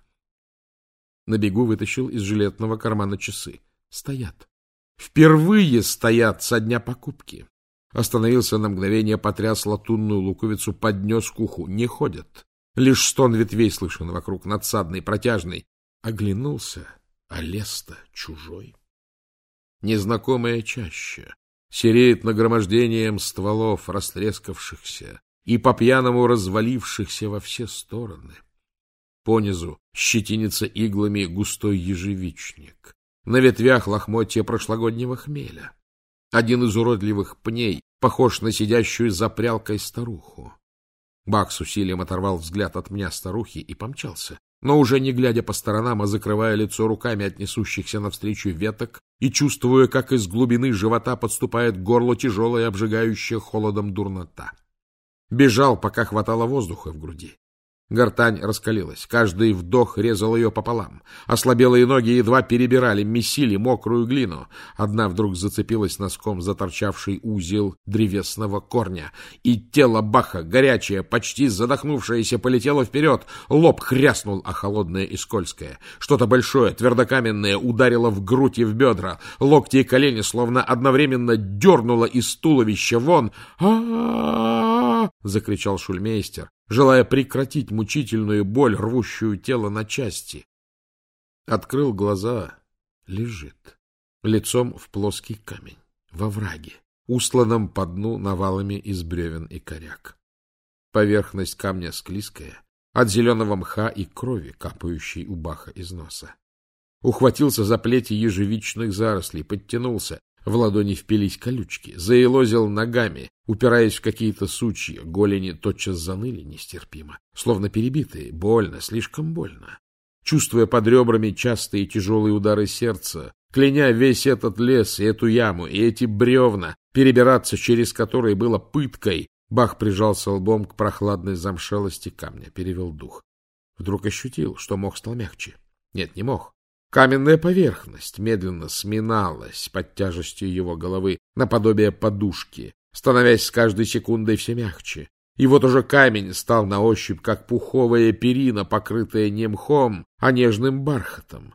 На бегу вытащил из жилетного кармана часы. Стоят. Впервые стоят со дня покупки. Остановился на мгновение, потряс латунную луковицу, поднес к уху. Не ходят. Лишь стон ветвей слышен вокруг, надсадный, протяжный. Оглянулся, а лес-то чужой. Незнакомая чаще сереет нагромождением стволов, растрескавшихся и по-пьяному развалившихся во все стороны. Понизу щетинится иглами густой ежевичник. На ветвях лохмотья прошлогоднего хмеля. Один из уродливых пней похож на сидящую за прялкой старуху. Бак с усилием оторвал взгляд от меня старухи и помчался, но уже не глядя по сторонам, а закрывая лицо руками от несущихся навстречу веток и чувствуя, как из глубины живота подступает к горлу тяжелая, обжигающая холодом дурнота. Бежал, пока хватало воздуха в груди. Гортань раскалилась, каждый вдох резал ее пополам. Ослабелые ноги едва перебирали, месили мокрую глину. Одна вдруг зацепилась носком за торчавший узел древесного корня, и тело Баха, горячее, почти задохнувшееся, полетело вперед. Лоб хряснул, а холодное и скользкое. Что-то большое, твердокаменное ударило в грудь и в бедра. Локти и колени словно одновременно дернуло из туловища вон. а закричал шульмейстер желая прекратить мучительную боль, рвущую тело на части. Открыл глаза, лежит, лицом в плоский камень, во враге, усланном по дну навалами из бревен и коряк. Поверхность камня склизкая, от зеленого мха и крови, капающей у баха из носа. Ухватился за плети ежевичных зарослей, подтянулся, в ладони впились колючки, заелозил ногами, упираясь в какие-то сучья, голени тотчас заныли нестерпимо, словно перебитые, больно, слишком больно. Чувствуя под ребрами частые тяжелые удары сердца, кляня весь этот лес и эту яму, и эти бревна, перебираться через которые было пыткой, Бах прижался лбом к прохладной замшелости камня, перевел дух. Вдруг ощутил, что мох стал мягче. Нет, не мох. Каменная поверхность медленно сминалась под тяжестью его головы наподобие подушки, становясь с каждой секундой все мягче. И вот уже камень стал на ощупь, как пуховая перина, покрытая не мхом, а нежным бархатом.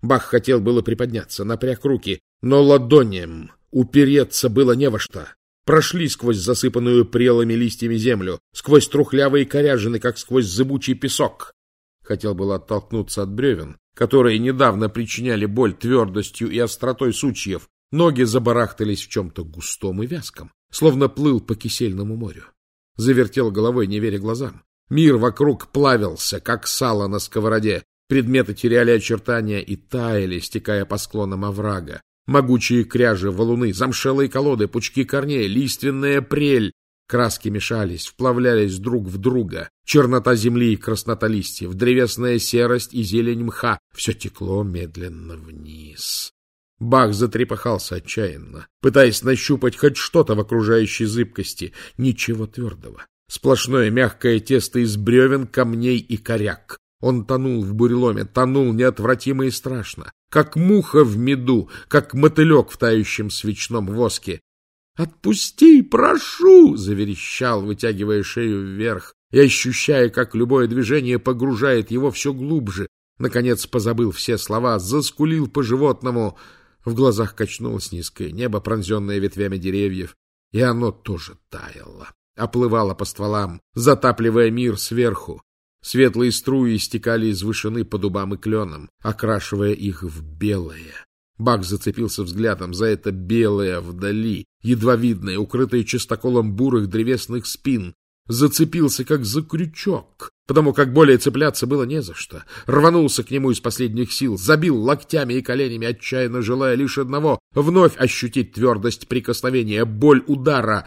Бах хотел было приподняться, напряг руки, но ладоням упереться было не во что. Прошли сквозь засыпанную прелыми листьями землю, сквозь трухлявые коряжины, как сквозь зыбучий песок. Хотел было оттолкнуться от бревен, которые недавно причиняли боль твердостью и остротой сучьев. Ноги забарахтались в чем-то густом и вязком, словно плыл по кисельному морю завертел головой, не веря глазам. Мир вокруг плавился, как сало на сковороде. Предметы теряли очертания и таяли, стекая по склонам оврага. Могучие кряжи, валуны, замшелые колоды, пучки корней, лиственная прель. Краски мешались, вплавлялись друг в друга. Чернота земли и краснота листьев, древесная серость и зелень мха. Все текло медленно вниз. Бах затрепыхался отчаянно, пытаясь нащупать хоть что-то в окружающей зыбкости. Ничего твердого. Сплошное мягкое тесто из бревен, камней и коряк. Он тонул в буреломе, тонул неотвратимо и страшно, как муха в меду, как мотылек в тающем свечном воске. «Отпусти, прошу!» — заверещал, вытягивая шею вверх и ощущая, как любое движение погружает его все глубже. Наконец позабыл все слова, заскулил по-животному — в глазах качнулось низкое небо, пронзенное ветвями деревьев, и оно тоже таяло, оплывало по стволам, затапливая мир сверху. Светлые струи стекали из вышины по дубам и кленам, окрашивая их в белое. Бак зацепился взглядом за это белое вдали, едва видное, укрытое чистоколом бурых древесных спин, зацепился как за крючок, потому как более цепляться было не за что. Рванулся к нему из последних сил, забил локтями и коленями, отчаянно желая лишь одного — вновь ощутить твердость прикосновения, боль удара.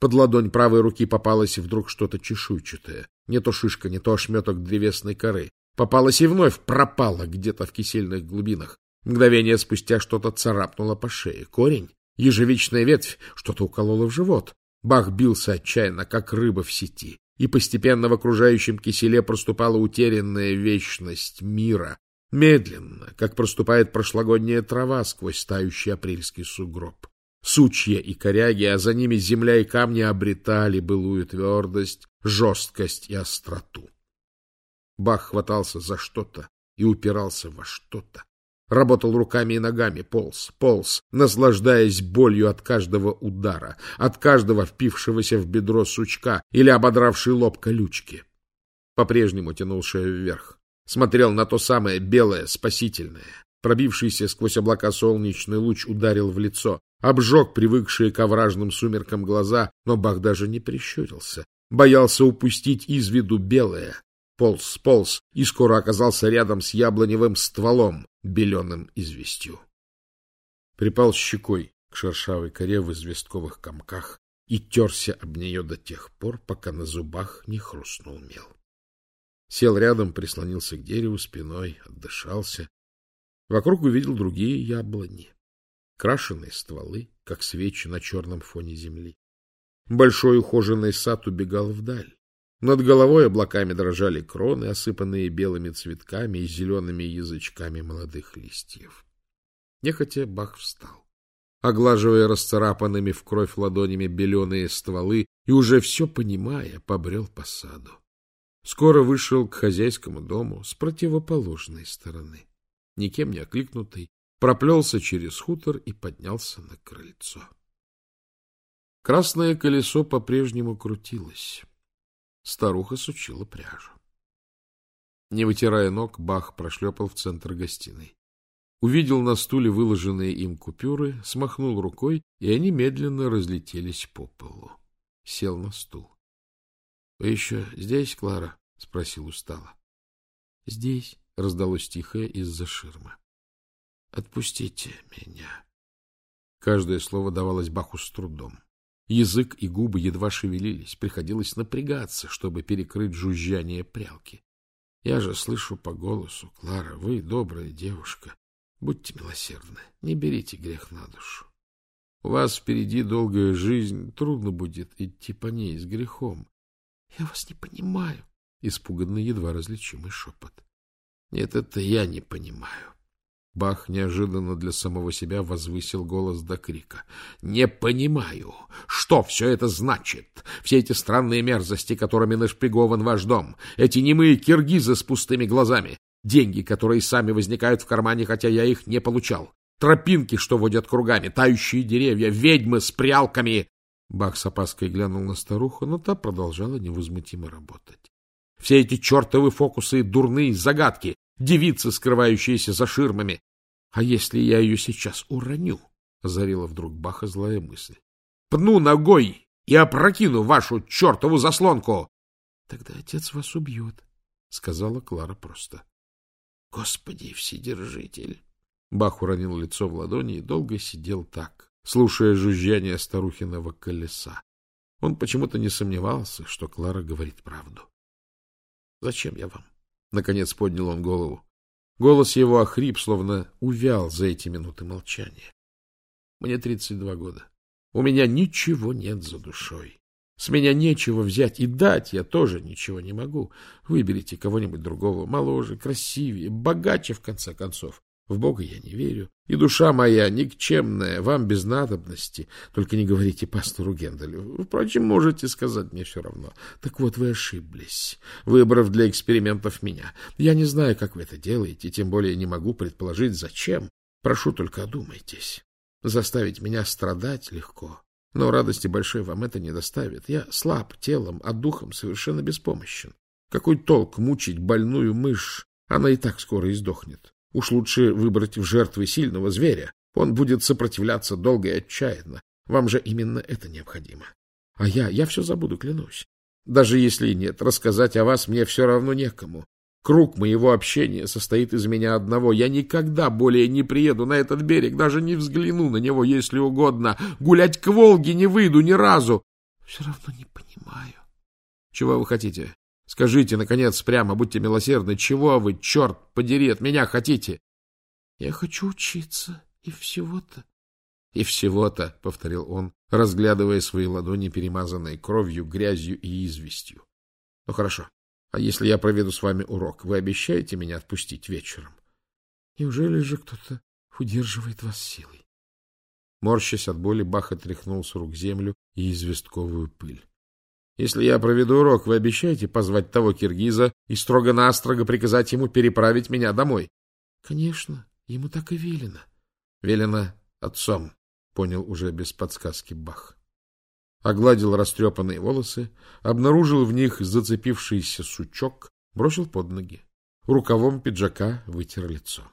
Под ладонь правой руки попалось вдруг что-то чешуйчатое. Не то шишка, не то ошметок древесной коры. Попалось и вновь пропало где-то в кисельных глубинах. Мгновение спустя что-то царапнуло по шее. Корень? Ежевичная ветвь? Что-то укололо в живот. Бах бился отчаянно, как рыба в сети, и постепенно в окружающем киселе проступала утерянная вечность мира, медленно, как проступает прошлогодняя трава сквозь тающий апрельский сугроб. Сучья и коряги, а за ними земля и камни обретали былую твердость, жесткость и остроту. Бах хватался за что-то и упирался во что-то. Работал руками и ногами, полз, полз, наслаждаясь болью от каждого удара, от каждого впившегося в бедро сучка или ободравшей лоб колючки. По-прежнему тянул шею вверх. Смотрел на то самое белое, спасительное. Пробившийся сквозь облака солнечный луч ударил в лицо, обжег привыкшие к овражным сумеркам глаза, но Бах даже не прищурился. Боялся упустить из виду белое, полз, полз и скоро оказался рядом с яблоневым стволом, беленым известью. Припал щекой к шершавой коре в известковых комках и терся об нее до тех пор, пока на зубах не хрустнул мел. Сел рядом, прислонился к дереву спиной, отдышался. Вокруг увидел другие яблони, крашеные стволы, как свечи на черном фоне земли. Большой ухоженный сад убегал вдаль. Над головой облаками дрожали кроны, осыпанные белыми цветками и зелеными язычками молодых листьев. Нехотя Бах встал, оглаживая расцарапанными в кровь ладонями беленые стволы и, уже все понимая, побрел по саду. Скоро вышел к хозяйскому дому с противоположной стороны. Никем не окликнутый, проплелся через хутор и поднялся на крыльцо. Красное колесо по-прежнему крутилось. Старуха сучила пряжу. Не вытирая ног, Бах прошлепал в центр гостиной. Увидел на стуле выложенные им купюры, смахнул рукой, и они медленно разлетелись по полу. Сел на стул. — Вы еще здесь, Клара? — спросил устало. — Здесь, — раздалось тихое из-за ширмы. — Отпустите меня. Каждое слово давалось Баху с трудом. Язык и губы едва шевелились, приходилось напрягаться, чтобы перекрыть жужжание прялки. Я же слышу по голосу, Клара, вы добрая девушка. Будьте милосердны, не берите грех на душу. У вас впереди долгая жизнь, трудно будет идти по ней с грехом. — Я вас не понимаю, — испуганный, едва различимый шепот. — Нет, это я не понимаю. Бах неожиданно для самого себя возвысил голос до крика. «Не понимаю, что все это значит? Все эти странные мерзости, которыми нашпигован ваш дом, эти немые киргизы с пустыми глазами, деньги, которые сами возникают в кармане, хотя я их не получал, тропинки, что водят кругами, тающие деревья, ведьмы с прялками!» Бах с опаской глянул на старуху, но та продолжала невозмутимо работать. «Все эти чертовы фокусы и дурные загадки, девицы, скрывающиеся за ширмами. А если я ее сейчас уроню? — озарила вдруг Баха злая мысль. — Пну ногой и опрокину вашу чертову заслонку! — Тогда отец вас убьет, — сказала Клара просто. — Господи, Вседержитель! Бах уронил лицо в ладони и долго сидел так, слушая жужжание старухиного колеса. Он почему-то не сомневался, что Клара говорит правду. — Зачем я вам? Наконец поднял он голову. Голос его охрип, словно увял за эти минуты молчания. Мне тридцать два года. У меня ничего нет за душой. С меня нечего взять, и дать я тоже ничего не могу. Выберите кого-нибудь другого, моложе, красивее, богаче, в конце концов. В Бога я не верю, и душа моя никчемная, вам без надобности. Только не говорите пастору Генделю. Впрочем, можете сказать мне все равно. Так вот, вы ошиблись, выбрав для экспериментов меня. Я не знаю, как вы это делаете, тем более не могу предположить, зачем. Прошу, только одумайтесь. Заставить меня страдать легко, но радости большой вам это не доставит. Я слаб телом, а духом совершенно беспомощен. Какой толк мучить больную мышь? Она и так скоро издохнет. Уж лучше выбрать в жертвы сильного зверя. Он будет сопротивляться долго и отчаянно. Вам же именно это необходимо. А я, я все забуду, клянусь. Даже если нет, рассказать о вас мне все равно некому. Круг моего общения состоит из меня одного. Я никогда более не приеду на этот берег, даже не взгляну на него, если угодно. Гулять к Волге не выйду ни разу. Все равно не понимаю. Чего вы хотите? Скажите, наконец, прямо, будьте милосердны, чего вы, черт подери, от меня хотите? — Я хочу учиться, и всего-то. — И всего-то, — повторил он, разглядывая свои ладони, перемазанные кровью, грязью и известью. — Ну, хорошо. А если я проведу с вами урок, вы обещаете меня отпустить вечером? — Неужели же кто-то удерживает вас силой? Морщась от боли, Бах отряхнул с рук землю и известковую пыль. Если я проведу урок, вы обещаете позвать того киргиза и строго-настрого приказать ему переправить меня домой? — Конечно, ему так и велено. — Велено отцом, — понял уже без подсказки Бах. Огладил растрепанные волосы, обнаружил в них зацепившийся сучок, бросил под ноги. Рукавом пиджака вытер лицо.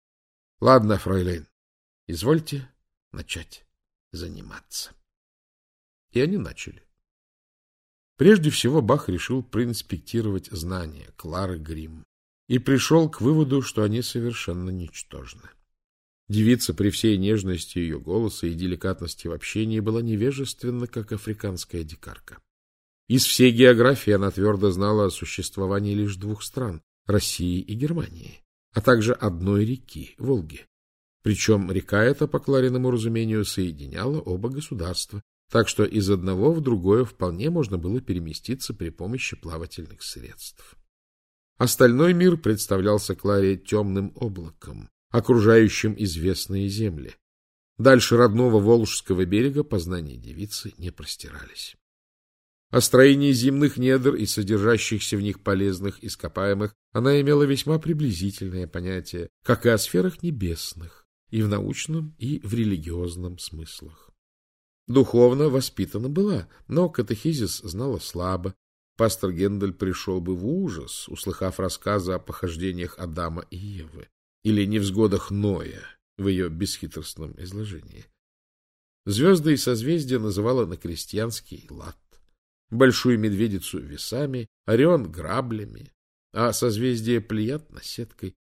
— Ладно, фройлейн, извольте начать заниматься. И они начали. Прежде всего Бах решил проинспектировать знания Клары Грим и пришел к выводу, что они совершенно ничтожны. Девица при всей нежности ее голоса и деликатности в общении была невежественна, как африканская дикарка. Из всей географии она твердо знала о существовании лишь двух стран — России и Германии, а также одной реки — Волги. Причем река эта, по Клариному разумению, соединяла оба государства так что из одного в другое вполне можно было переместиться при помощи плавательных средств. Остальной мир представлялся Кларе темным облаком, окружающим известные земли. Дальше родного Волжского берега познания девицы не простирались. О строении земных недр и содержащихся в них полезных ископаемых она имела весьма приблизительное понятие, как и о сферах небесных, и в научном, и в религиозном смыслах. Духовно воспитана была, но катехизис знала слабо. Пастор Гендель пришел бы в ужас, услыхав рассказы о похождениях Адама и Евы или невзгодах Ноя в ее бесхитростном изложении. Звезды и созвездия называла на крестьянский лад. Большую медведицу весами, Орион граблями, а созвездие Плеяд наседкой.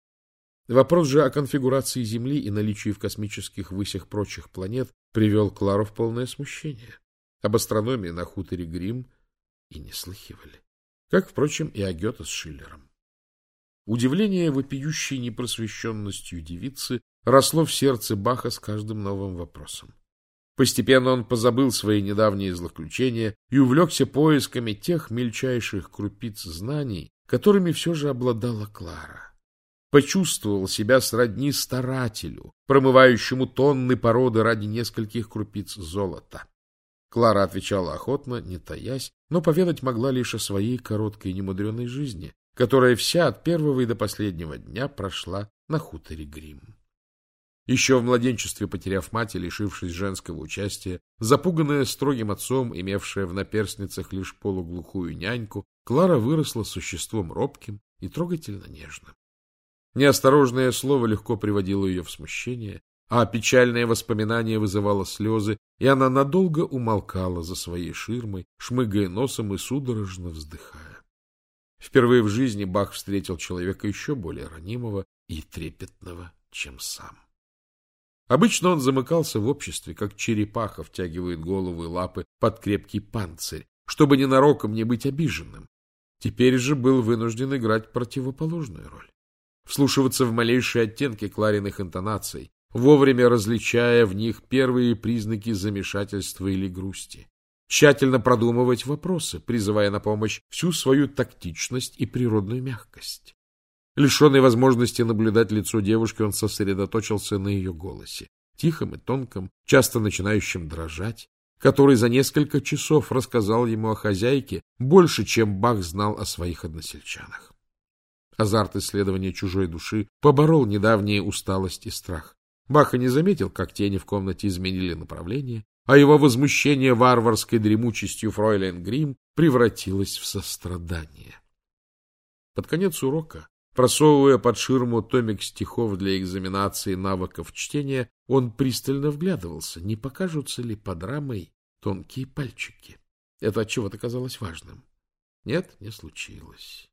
Вопрос же о конфигурации Земли и наличии в космических высях прочих планет привел Клару в полное смущение. Об астрономии на хуторе Грим и не слыхивали. Как, впрочем, и о Гёте с Шиллером. Удивление вопиющей непросвещенностью девицы росло в сердце Баха с каждым новым вопросом. Постепенно он позабыл свои недавние злоключения и увлекся поисками тех мельчайших крупиц знаний, которыми все же обладала Клара. Почувствовал себя сродни старателю, промывающему тонны породы ради нескольких крупиц золота. Клара отвечала охотно, не таясь, но поведать могла лишь о своей короткой немудреной жизни, которая вся от первого и до последнего дня прошла на хуторе Грим. Еще в младенчестве, потеряв мать и лишившись женского участия, запуганная строгим отцом, имевшая в наперстницах лишь полуглухую няньку, Клара выросла существом робким и трогательно нежным. Неосторожное слово легко приводило ее в смущение, а печальное воспоминание вызывало слезы, и она надолго умолкала за своей ширмой, шмыгая носом и судорожно вздыхая. Впервые в жизни Бах встретил человека еще более ранимого и трепетного, чем сам. Обычно он замыкался в обществе, как черепаха втягивает голову и лапы под крепкий панцирь, чтобы ненароком не быть обиженным. Теперь же был вынужден играть противоположную роль. Вслушиваться в малейшие оттенки Клариных интонаций, вовремя различая в них первые признаки замешательства или грусти. Тщательно продумывать вопросы, призывая на помощь всю свою тактичность и природную мягкость. Лишенный возможности наблюдать лицо девушки, он сосредоточился на ее голосе, тихом и тонком, часто начинающем дрожать, который за несколько часов рассказал ему о хозяйке больше, чем Бах знал о своих односельчанах. Азарт исследования чужой души поборол недавние усталость и страх. Баха не заметил, как тени в комнате изменили направление, а его возмущение варварской дремучестью фройлен Грим превратилось в сострадание. Под конец урока Просовывая под ширму томик стихов для экзаменации навыков чтения, он пристально вглядывался, не покажутся ли под рамой тонкие пальчики. Это от чего-то казалось важным. Нет, не случилось.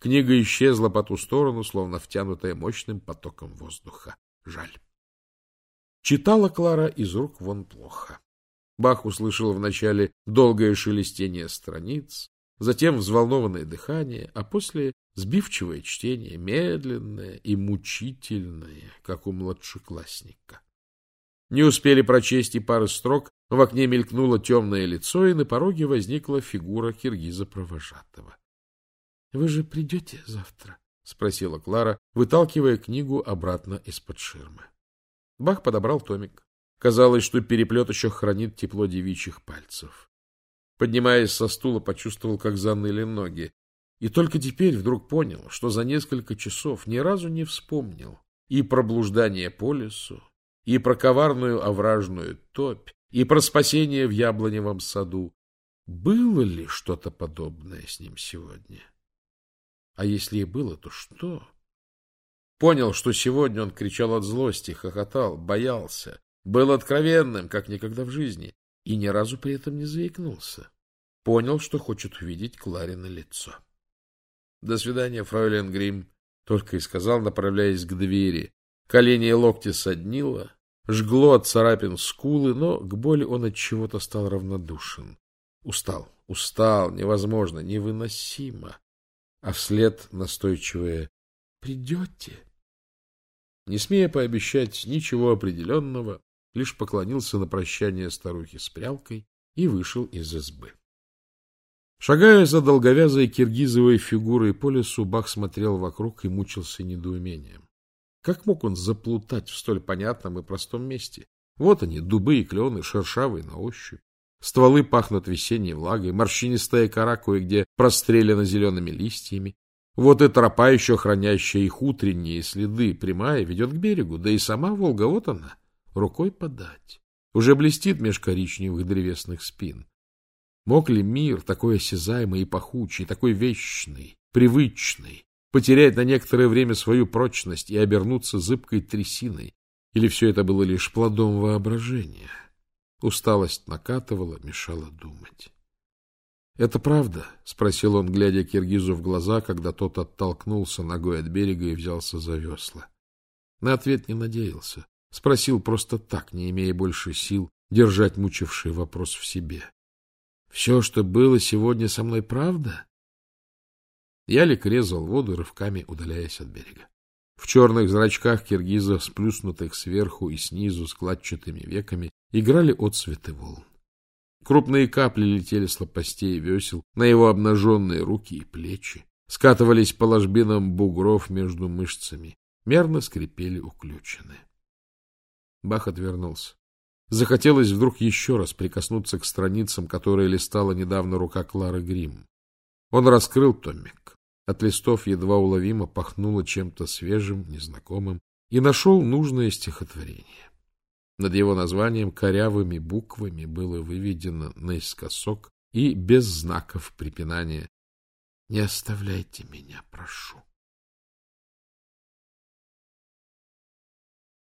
Книга исчезла по ту сторону, словно втянутая мощным потоком воздуха. Жаль. Читала Клара из рук вон плохо. Бах услышал вначале долгое шелестение страниц, затем взволнованное дыхание, а после сбивчивое чтение, медленное и мучительное, как у младшеклассника. Не успели прочесть и пары строк, в окне мелькнуло темное лицо, и на пороге возникла фигура киргиза-провожатого. — Вы же придете завтра? — спросила Клара, выталкивая книгу обратно из-под ширмы. Бах подобрал томик. Казалось, что переплет еще хранит тепло девичьих пальцев. Поднимаясь со стула, почувствовал, как заныли ноги. И только теперь вдруг понял, что за несколько часов ни разу не вспомнил и про блуждание по лесу, и про коварную овражную топь, и про спасение в яблоневом саду. Было ли что-то подобное с ним сегодня? А если и было, то что? Понял, что сегодня он кричал от злости, хохотал, боялся, был откровенным, как никогда в жизни и ни разу при этом не заикнулся. Понял, что хочет увидеть Кларина лицо. — До свидания, фройлен Грим, — только и сказал, направляясь к двери. Колени и локти соднило, жгло от царапин скулы, но к боли он от чего-то стал равнодушен. Устал, устал, невозможно, невыносимо. А вслед настойчивое «Придете?» Не смея пообещать ничего определенного, лишь поклонился на прощание старухе с прялкой и вышел из избы. Шагая за долговязой киргизовой фигурой по лесу, Бах смотрел вокруг и мучился недоумением. Как мог он заплутать в столь понятном и простом месте? Вот они, дубы и клены, шершавые на ощупь. Стволы пахнут весенней влагой, морщинистая кора кое-где прострелена зелеными листьями. Вот и тропа, еще хранящая их утренние следы, прямая, ведет к берегу, да и сама Волга, вот она, рукой подать. Уже блестит меж коричневых древесных спин. Мог ли мир, такой осязаемый и пахучий, такой вечный, привычный, потерять на некоторое время свою прочность и обернуться зыбкой трясиной? Или все это было лишь плодом воображения? Усталость накатывала, мешала думать. — Это правда? — спросил он, глядя Киргизу в глаза, когда тот оттолкнулся ногой от берега и взялся за весла. На ответ не надеялся. Спросил просто так, не имея больше сил держать мучивший вопрос в себе. — Все, что было сегодня со мной, правда? Ялик резал воду, рывками удаляясь от берега. В черных зрачках киргиза, сплюснутых сверху и снизу складчатыми веками, играли отцветы волн. Крупные капли летели с лопастей весел на его обнаженные руки и плечи, скатывались по ложбинам бугров между мышцами, мерно скрипели уключены. Бах отвернулся. Захотелось вдруг еще раз прикоснуться к страницам, которые листала недавно рука Клары Грим. Он раскрыл томик. От листов едва уловимо пахнуло чем-то свежим, незнакомым, и нашел нужное стихотворение. Над его названием корявыми буквами было выведено наискосок и без знаков препинания «Не оставляйте меня, прошу».